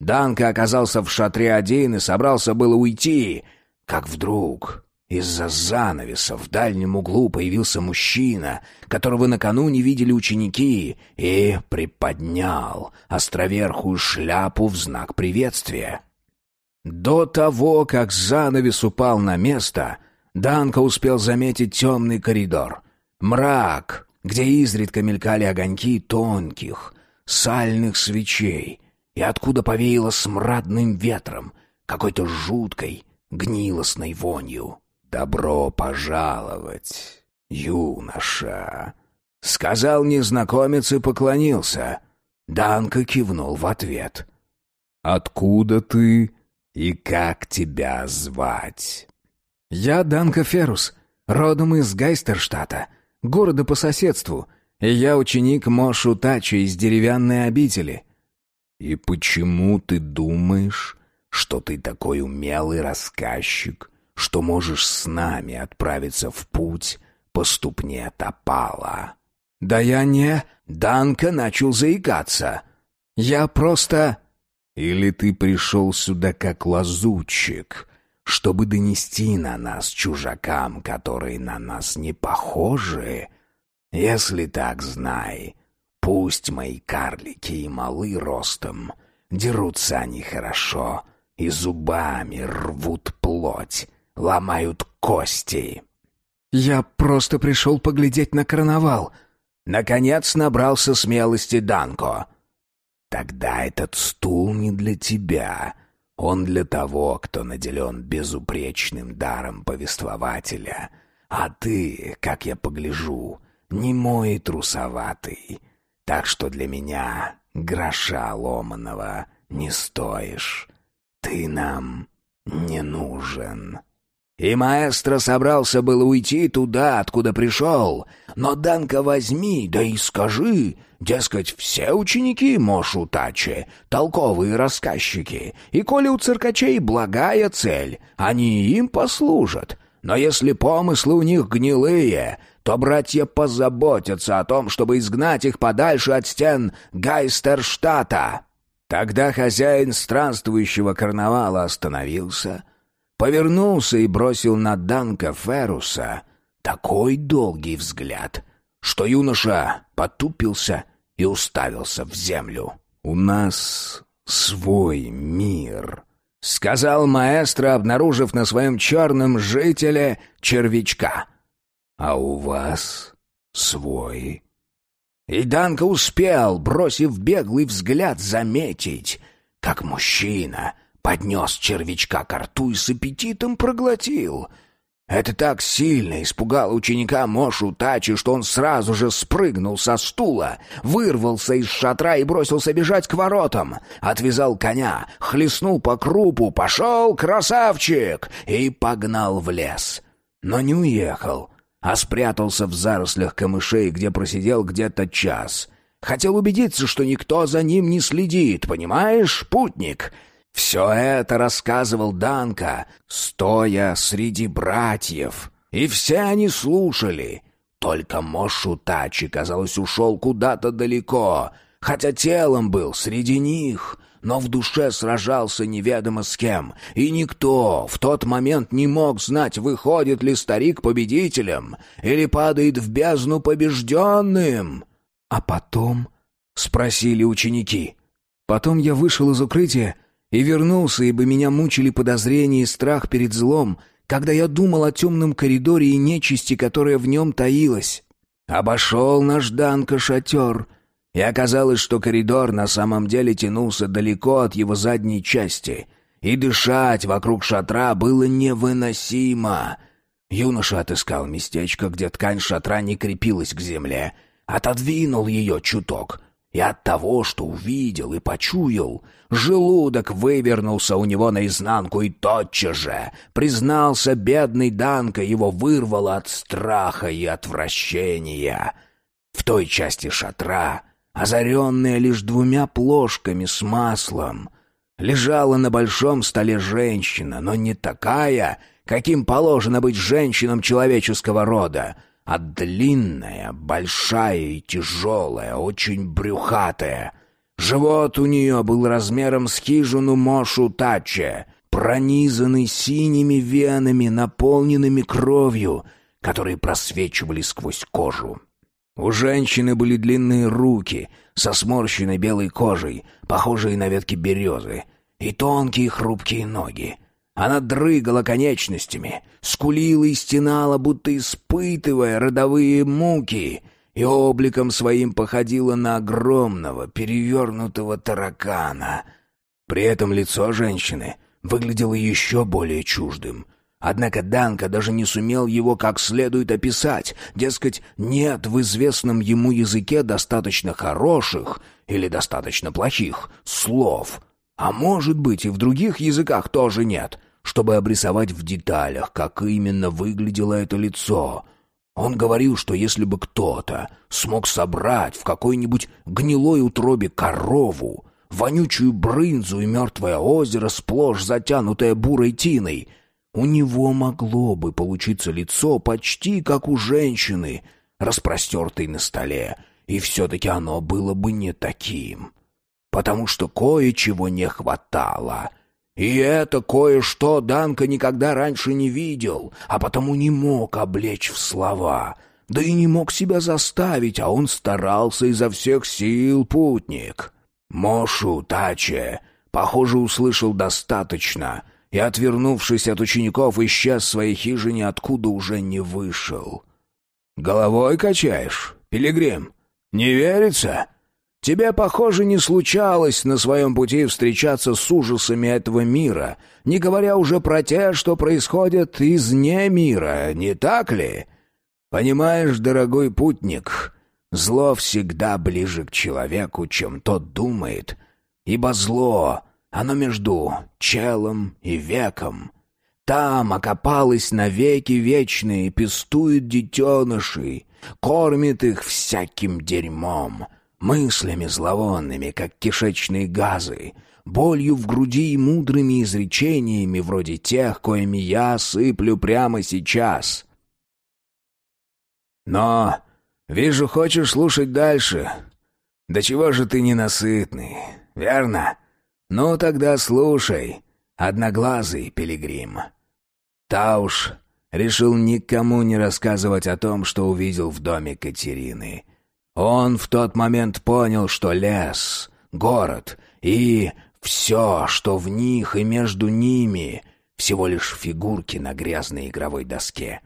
Данка оказался в шатре один и собрался было уйти, как вдруг из-за занавеса в дальнем углу появился мужчина, которого накануне видели ученики, и приподнял островерхую шляпу в знак приветствия. До того, как занавес упал на место, Данка успел заметить темный коридор. Мрак, где изредка мелькали огоньки тонких, сальных свечей — и откуда повеяло смрадным ветром, какой-то жуткой, гнилостной вонью. «Добро пожаловать, юноша!» — сказал незнакомец и поклонился. Данка кивнул в ответ. «Откуда ты и как тебя звать?» «Я Данка Ферус, родом из Гайстерштата, города по соседству, и я ученик Мошу Тачи из деревянной обители. «И почему ты думаешь, что ты такой умелый рассказчик, что можешь с нами отправиться в путь по ступне Топала?» «Да я не...» Данка начал заикаться. «Я просто...» «Или ты пришел сюда как лазутчик, чтобы донести на нас чужакам, которые на нас не похожи? Если так, знай, Пусть мои карлики и малы ростом, дерутся они хорошо и зубами рвут плоть, ломают кости. Я просто пришел поглядеть на карнавал. Наконец набрался смелости Данко. Тогда этот стул не для тебя. Он для того, кто наделен безупречным даром повествователя. А ты, как я погляжу, не мой трусоватый. Так что для меня гроша ломаного не стоишь. Ты нам не нужен». И маэстро собрался было уйти туда, откуда пришел. Но Данка возьми, да и скажи, дескать, все ученики Мошу Тачи, толковые рассказчики, и коли у циркачей благая цель, они им послужат. Но если помыслы у них гнилые, то братья позаботятся о том, чтобы изгнать их подальше от стен Гайстерштата. Тогда хозяин странствующего карнавала остановился — повернулся и бросил на Данка Феруса такой долгий взгляд, что юноша потупился и уставился в землю. «У нас свой мир», — сказал маэстро, обнаружив на своем черном жителе червячка. «А у вас свой». И Данка успел, бросив беглый взгляд, заметить, как мужчина — поднес червячка к рту и с аппетитом проглотил. Это так сильно испугало ученика Мошу Тачи, что он сразу же спрыгнул со стула, вырвался из шатра и бросился бежать к воротам. Отвязал коня, хлестнул по крупу, пошел, красавчик, и погнал в лес. Но не уехал, а спрятался в зарослях камышей, где просидел где-то час. Хотел убедиться, что никто за ним не следит, понимаешь, путник?» Все это рассказывал Данка, стоя среди братьев. И все они слушали. Только Мошу Тачи, казалось, ушел куда-то далеко, хотя телом был среди них, но в душе сражался неведомо с кем, и никто в тот момент не мог знать, выходит ли старик победителем или падает в бездну побежденным. «А потом?» — спросили ученики. Потом я вышел из укрытия и вернулся, ибо меня мучили подозрения и страх перед злом, когда я думал о темном коридоре и нечисти, которая в нем таилась. Обошел наш Данка шатер, и оказалось, что коридор на самом деле тянулся далеко от его задней части, и дышать вокруг шатра было невыносимо. Юноша отыскал местечко, где ткань шатра не крепилась к земле, отодвинул ее чуток — и от того, что увидел и почуял, желудок вывернулся у него наизнанку, и тотчас же, признался бедный Данка, его вырвало от страха и отвращения. В той части шатра, озаренная лишь двумя плошками с маслом, лежала на большом столе женщина, но не такая, каким положено быть женщинам человеческого рода — а длинная, большая и тяжелая, очень брюхатая. Живот у нее был размером с хижину Мошу Таче, пронизанный синими венами, наполненными кровью, которые просвечивали сквозь кожу. У женщины были длинные руки со сморщенной белой кожей, похожие на ветки березы, и тонкие хрупкие ноги. Она дрыгала конечностями, скулила и стенала, будто испытывая родовые муки, и обликом своим походила на огромного перевернутого таракана. При этом лицо женщины выглядело еще более чуждым. Однако Данка даже не сумел его как следует описать, дескать, нет в известном ему языке достаточно хороших или достаточно плохих слов — а может быть, и в других языках тоже нет чтобы обрисовать в деталях, как именно выглядело это лицо. Он говорил, что если бы кто-то смог собрать в какой-нибудь гнилой утробе корову, вонючую брынзу и мертвое озеро, сплошь затянутое бурой тиной, у него могло бы получиться лицо почти как у женщины, распростертой на столе, и все-таки оно было бы не таким. Потому что кое-чего не хватало — и это кое-что Данка никогда раньше не видел, а потому не мог облечь в слова. Да и не мог себя заставить, а он старался изо всех сил, путник. Мошу Таче, похоже, услышал достаточно, и, отвернувшись от учеников, исчез в своей хижине, откуда уже не вышел. «Головой качаешь, пилигрим? Не верится?» Тебе, похоже, не случалось на своем пути встречаться с ужасами этого мира, не говоря уже про те, что происходят изне мира, не так ли? Понимаешь, дорогой путник, зло всегда ближе к человеку, чем тот думает, ибо зло, оно между челом и веком. там окопалась навеки вечные пестует детенышей, кормит их всяким дерьмом, мыслями зловонными, как кишечные газы, болью в груди и мудрыми изречениями, вроде тех, коими я сыплю прямо сейчас. Но, вижу, хочешь слушать дальше. Да чего же ты ненасытный, верно? Ну тогда слушай, одноглазый пилигрим. Тауш решил никому не рассказывать о том, что увидел в доме Катерины. Он в тот момент понял, что лес, город и все, что в них и между ними, всего лишь фигурки на грязной игровой доске.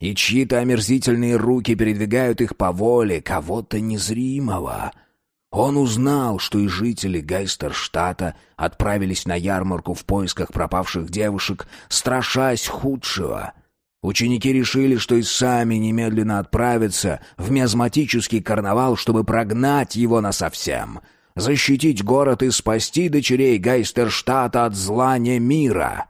И чьи-то омерзительные руки передвигают их по воле кого-то незримого — он узнал, что и жители Гейстерштата отправились на ярмарку в поисках пропавших девушек, страшась худшего. Ученики решили, что и сами немедленно отправятся в мезматический карнавал, чтобы прогнать его насовсем, защитить город и спасти дочерей Гейстерштата от зла не мира.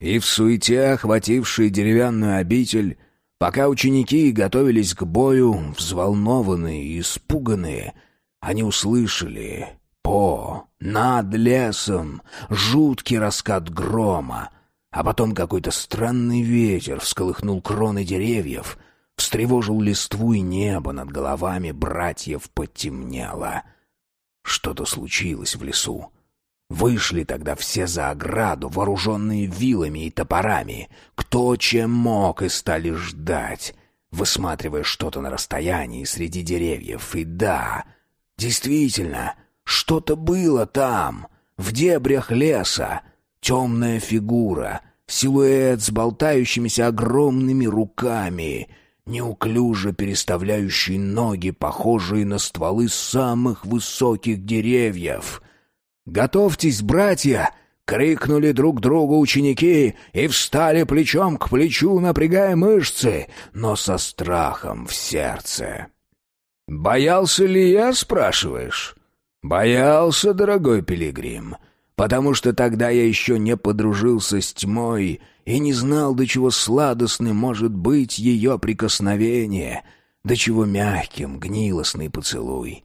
И в суете, охватившей деревянную обитель, Пока ученики готовились к бою, взволнованные и испуганные, они услышали по! Над лесом! Жуткий раскат грома, а потом какой-то странный ветер всколыхнул кроны деревьев, встревожил листву и небо над головами братьев потемнело. Что-то случилось в лесу. Вышли тогда все за ограду, вооруженные вилами и топорами, кто чем мог, и стали ждать, высматривая что-то на расстоянии среди деревьев. И да, действительно, что-то было там, в дебрях леса, темная фигура, силуэт с болтающимися огромными руками — неуклюже переставляющий ноги, похожие на стволы самых высоких деревьев. «Готовьтесь, братья!» — крикнули друг другу ученики и встали плечом к плечу, напрягая мышцы, но со страхом в сердце. «Боялся ли я, спрашиваешь?» «Боялся, дорогой пилигрим, потому что тогда я еще не подружился с тьмой и не знал, до чего сладостным может быть ее прикосновение, до чего мягким гнилостный поцелуй».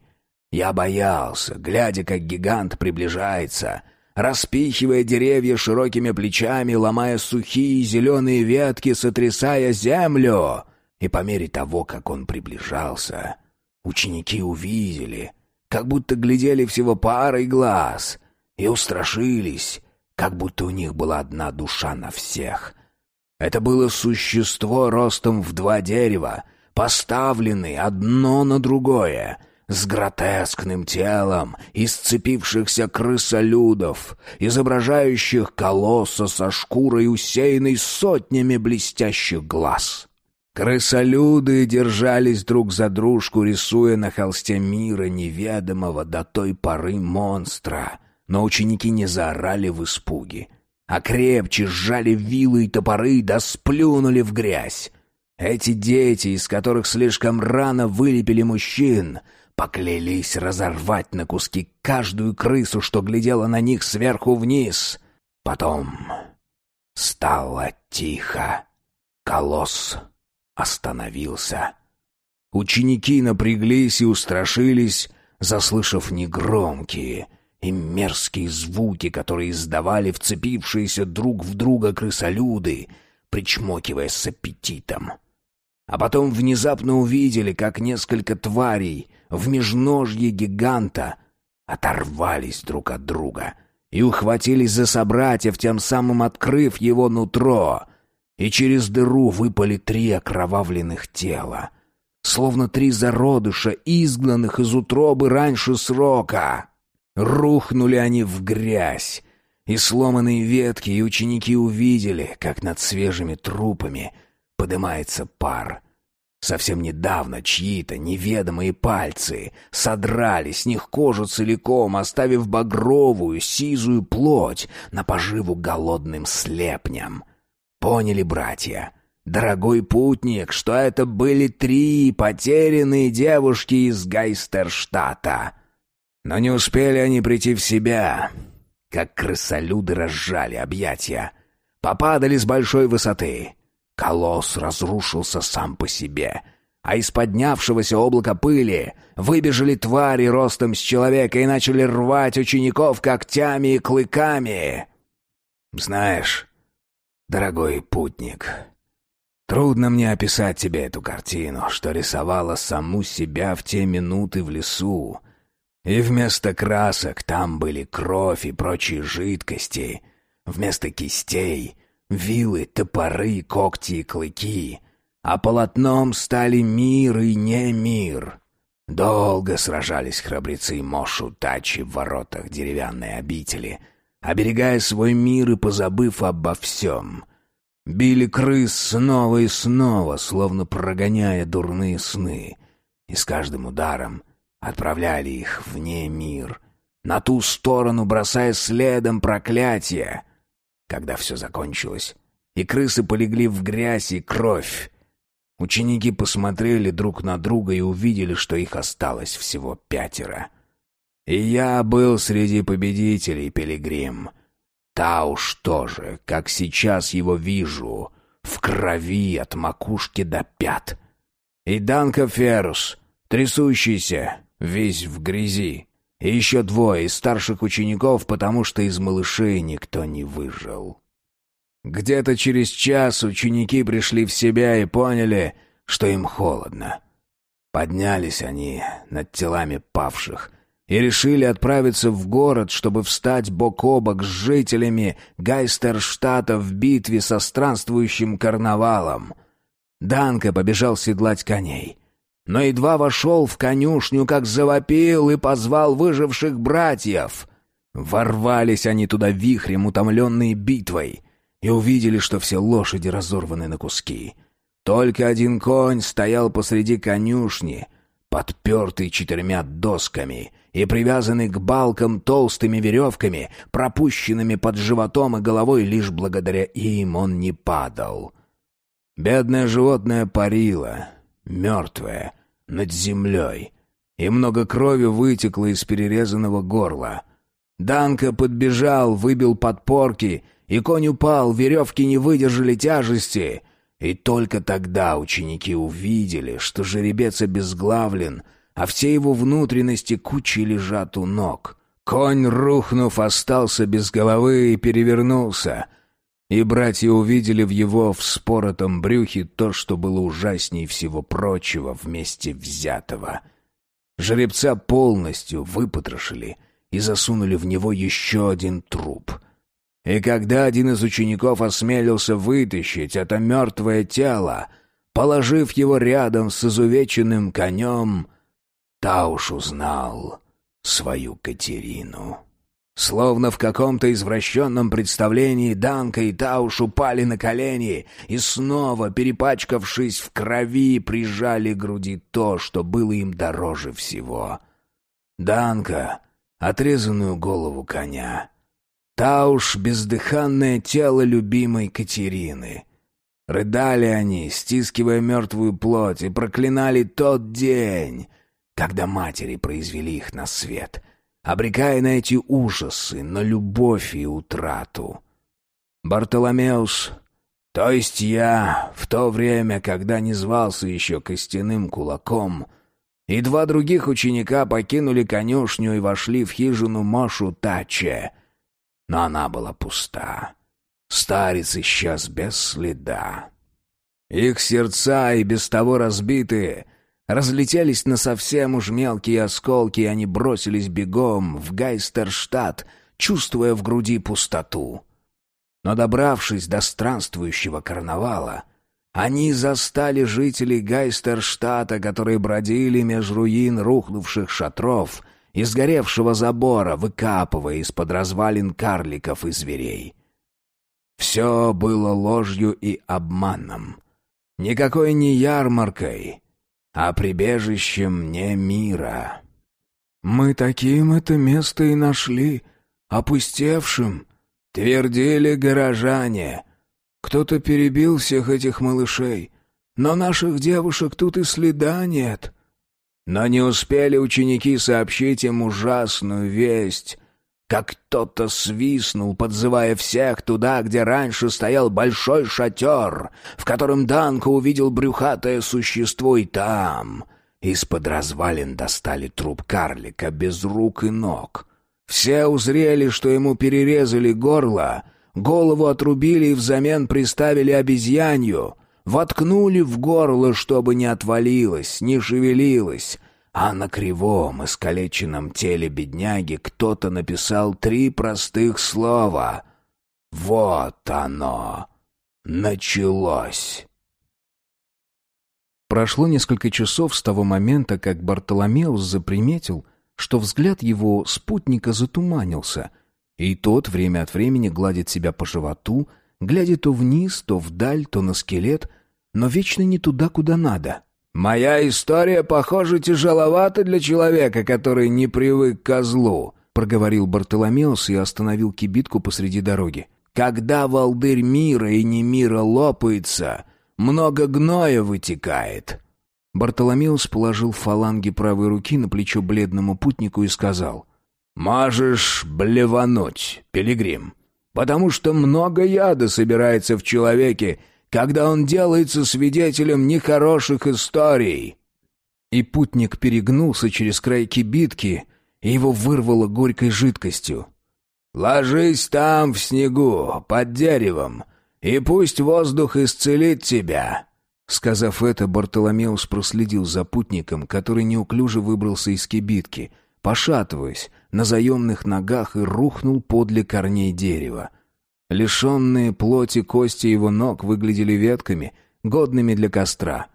Я боялся, глядя, как гигант приближается, распихивая деревья широкими плечами, ломая сухие зеленые ветки, сотрясая землю. И по мере того, как он приближался, ученики увидели, как будто глядели всего парой глаз, и устрашились, как будто у них была одна душа на всех. Это было существо ростом в два дерева, поставленные одно на другое — с гротескным телом из сцепившихся крысолюдов, изображающих колосса со шкурой, усеянной сотнями блестящих глаз. Крысолюды держались друг за дружку, рисуя на холсте мира неведомого до той поры монстра, но ученики не заорали в испуге, а крепче сжали вилы и топоры да сплюнули в грязь. Эти дети, из которых слишком рано вылепили мужчин, Поклялись разорвать на куски каждую крысу, что глядела на них сверху вниз. Потом стало тихо. Колосс остановился. Ученики напряглись и устрашились, заслышав негромкие и мерзкие звуки, которые издавали вцепившиеся друг в друга крысолюды, причмокивая с аппетитом. А потом внезапно увидели, как несколько тварей в межножье гиганта оторвались друг от друга и ухватились за собратьев, тем самым открыв его нутро, и через дыру выпали три окровавленных тела, словно три зародыша, изгнанных из утробы раньше срока. Рухнули они в грязь, и сломанные ветки, и ученики увидели, как над свежими трупами поднимается пар — Совсем недавно чьи-то неведомые пальцы содрали с них кожу целиком, оставив багровую, сизую плоть на поживу голодным слепням. Поняли, братья, дорогой путник, что это были три потерянные девушки из Гайстерштата. Но не успели они прийти в себя, как крысолюды разжали объятия. Попадали с большой высоты. Колосс разрушился сам по себе, а из поднявшегося облака пыли выбежали твари ростом с человека и начали рвать учеников когтями и клыками. Знаешь, дорогой путник, трудно мне описать тебе эту картину, что рисовала саму себя в те минуты в лесу. И вместо красок там были кровь и прочие жидкости, вместо кистей — вилы, топоры, когти и клыки, а полотном стали мир и не мир. Долго сражались храбрецы Мошу Тачи в воротах деревянной обители — оберегая свой мир и позабыв обо всем. Били крыс снова и снова, словно прогоняя дурные сны, и с каждым ударом отправляли их вне мир, на ту сторону бросая следом проклятие. Когда все закончилось, и крысы полегли в грязь и кровь, ученики посмотрели друг на друга и увидели, что их осталось всего пятеро — и я был среди победителей, Пилигрим. Тауш тоже, как сейчас его вижу, в крови от макушки до пят. И Данка Ферус, трясущийся, весь в грязи. И еще двое из старших учеников, потому что из малышей никто не выжил. Где-то через час ученики пришли в себя и поняли, что им холодно. Поднялись они над телами павших, и решили отправиться в город, чтобы встать бок о бок с жителями Гайстерштата в битве со странствующим карнавалом. Данка побежал седлать коней. Но едва вошел в конюшню, как завопил и позвал выживших братьев. Ворвались они туда вихрем, утомленные битвой, и увидели, что все лошади разорваны на куски. Только один конь стоял посреди конюшни, подпертый четырьмя досками — и привязанный к балкам толстыми веревками, пропущенными под животом и головой, лишь благодаря им он не падал. Бедное животное парило, мертвое, над землей, и много крови вытекло из перерезанного горла. Данка подбежал, выбил подпорки, и конь упал, веревки не выдержали тяжести. И только тогда ученики увидели, что жеребец обезглавлен — а все его внутренности кучей лежат у ног. Конь, рухнув, остался без головы и перевернулся. И братья увидели в его вспоротом брюхе то, что было ужасней всего прочего вместе взятого. Жеребца полностью выпотрошили и засунули в него еще один труп. И когда один из учеников осмелился вытащить это мертвое тело, положив его рядом с изувеченным конем, Тауш узнал свою Катерину. Словно в каком-то извращенном представлении Данка и Тауш упали на колени и снова, перепачкавшись в крови, прижали к груди то, что было им дороже всего. Данка — отрезанную голову коня. Тауш — бездыханное тело любимой Катерины. Рыдали они, стискивая мертвую плоть, и проклинали тот день, когда матери произвели их на свет, обрекая на эти ужасы, на любовь и утрату. Бартоломеус, то есть я, в то время, когда не звался еще костяным кулаком, и два других ученика покинули конюшню и вошли в хижину Мошу Таче, но она была пуста. Старец исчез без следа. Их сердца и без того разбитые — разлетелись на совсем уж мелкие осколки, и они бросились бегом в Гайстерштадт, чувствуя в груди пустоту. Но добравшись до странствующего карнавала, они застали жителей Гайстерштата, которые бродили меж руин рухнувших шатров и сгоревшего забора, выкапывая из-под развалин карликов и зверей. Все было ложью и обманом. Никакой не ярмаркой, а прибежищем не мира. «Мы таким это место и нашли, опустевшим», — твердили горожане. «Кто-то перебил всех этих малышей, но наших девушек тут и следа нет». Но не успели ученики сообщить им ужасную весть, как кто-то свистнул, подзывая всех туда, где раньше стоял большой шатер, в котором Данко увидел брюхатое существо и там. Из-под развалин достали труп карлика без рук и ног. Все узрели, что ему перерезали горло, голову отрубили и взамен приставили обезьянью, воткнули в горло, чтобы не отвалилось, не шевелилось, а на кривом, искалеченном теле бедняги кто-то написал три простых слова. «Вот оно! Началось!» Прошло несколько часов с того момента, как Бартоломеус заприметил, что взгляд его спутника затуманился, и тот время от времени гладит себя по животу, глядя то вниз, то вдаль, то на скелет, но вечно не туда, куда надо. «Моя история, похоже, тяжеловата для человека, который не привык к козлу», — проговорил Бартоломеус и остановил кибитку посреди дороги. «Когда волдырь мира и не мира лопается, много гноя вытекает». Бартоломеус положил фаланги правой руки на плечо бледному путнику и сказал. «Можешь блевануть, пилигрим, потому что много яда собирается в человеке, когда он делается свидетелем нехороших историй». И путник перегнулся через край кибитки, и его вырвало горькой жидкостью. «Ложись там, в снегу, под деревом, и пусть воздух исцелит тебя». Сказав это, Бартоломеус проследил за путником, который неуклюже выбрался из кибитки, пошатываясь на заемных ногах и рухнул подле корней дерева. Лишенные плоти кости его ног выглядели ветками, годными для костра.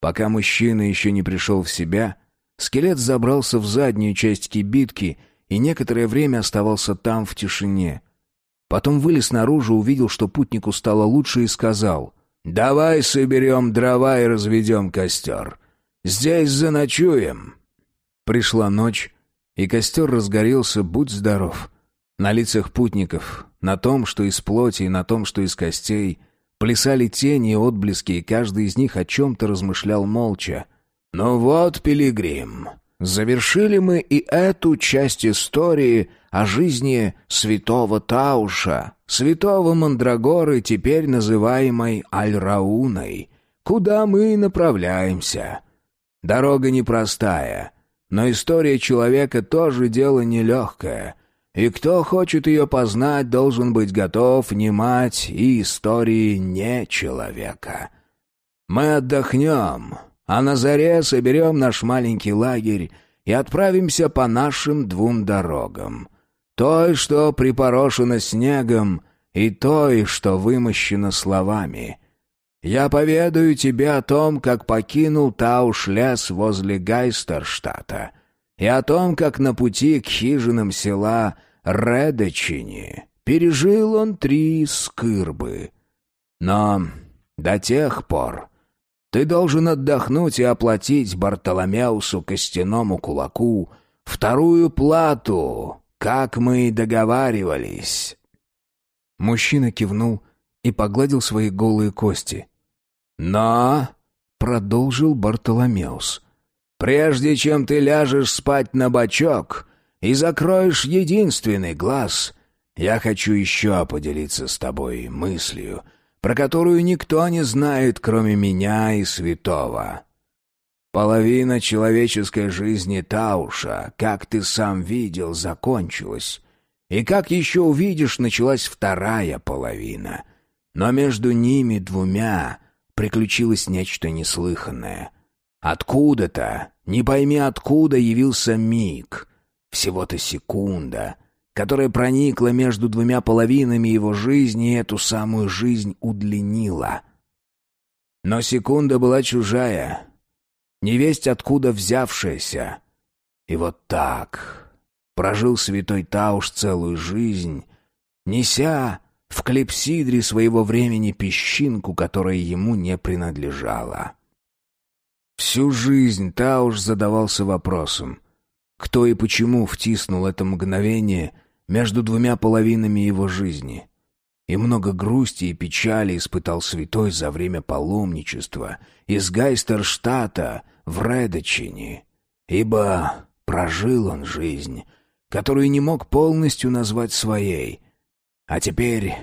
Пока мужчина еще не пришел в себя, скелет забрался в заднюю часть кибитки и некоторое время оставался там в тишине. Потом вылез наружу, увидел, что путнику стало лучше и сказал «Давай соберем дрова и разведем костер. Здесь заночуем». Пришла ночь, и костер разгорелся, будь здоров. На лицах путников, на том, что из плоти, и на том, что из костей, плясали тени и отблески, и каждый из них о чем-то размышлял молча. «Ну вот, пилигрим, завершили мы и эту часть истории о жизни святого Тауша, святого Мандрагоры, теперь называемой Аль-Рауной, куда мы направляемся. Дорога непростая, но история человека тоже дело нелегкое». И кто хочет ее познать, должен быть готов внимать и истории не человека. Мы отдохнем, а на заре соберем наш маленький лагерь и отправимся по нашим двум дорогам. Той, что припорошена снегом, и той, что вымощена словами. Я поведаю тебе о том, как покинул Тауш лес возле Гайстерштата — и о том, как на пути к хижинам села Редочини пережил он три скырбы. Но до тех пор ты должен отдохнуть и оплатить Бартоломеусу костяному кулаку вторую плату, как мы и договаривались». Мужчина кивнул и погладил свои голые кости. «Но...» — продолжил Бартоломеус — Прежде чем ты ляжешь спать на бочок и закроешь единственный глаз, я хочу еще поделиться с тобой мыслью, про которую никто не знает, кроме меня и святого. Половина человеческой жизни Тауша, как ты сам видел, закончилась. И как еще увидишь, началась вторая половина. Но между ними двумя приключилось нечто неслыханное — Откуда-то, не пойми откуда, явился миг, всего-то секунда, которая проникла между двумя половинами его жизни и эту самую жизнь удлинила. Но секунда была чужая, невесть откуда взявшаяся. И вот так прожил святой Тауш целую жизнь, неся в клепсидре своего времени песчинку, которая ему не принадлежала. Всю жизнь Тауш задавался вопросом, кто и почему втиснул это мгновение между двумя половинами его жизни. И много грусти и печали испытал святой за время паломничества из Гайстерштата в Редочине, ибо прожил он жизнь, которую не мог полностью назвать своей. А теперь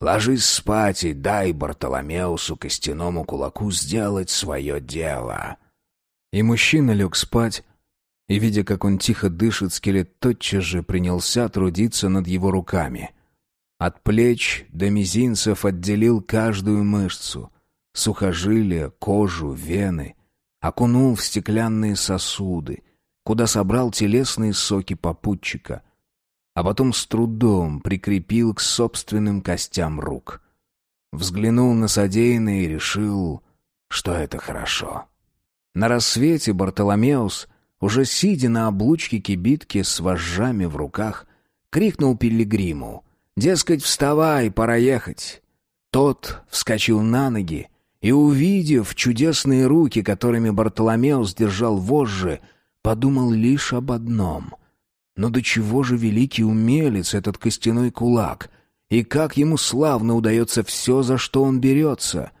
ложись спать и дай Бартоломеусу костяному кулаку сделать свое дело». И мужчина лег спать, и, видя, как он тихо дышит, скелет тотчас же принялся трудиться над его руками. От плеч до мизинцев отделил каждую мышцу, сухожилия, кожу, вены, окунул в стеклянные сосуды, куда собрал телесные соки попутчика, а потом с трудом прикрепил к собственным костям рук. Взглянул на содеянное и решил, что это хорошо. На рассвете Бартоломеус — уже сидя на облучке кибитки с вожжами в руках, крикнул пилигриму. «Дескать, вставай, пора ехать!» Тот вскочил на ноги и, увидев чудесные руки, которыми Бартоломеус держал вожжи, подумал лишь об одном. Но до чего же великий умелец этот костяной кулак, и как ему славно удается все, за что он берется!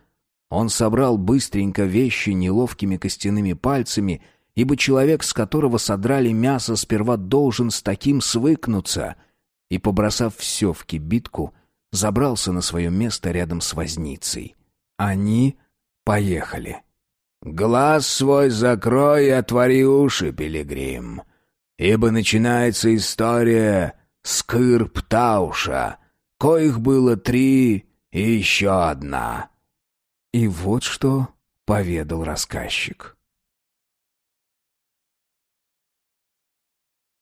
Он собрал быстренько вещи неловкими костяными пальцами — ибо человек, с которого содрали мясо, сперва должен с таким свыкнуться, и, побросав все в кибитку, забрался на свое место рядом с возницей. Они поехали. «Глаз свой закрой и отвори уши, пилигрим, ибо начинается история Скырп Тауша, коих было три и еще одна». И вот что поведал рассказчик.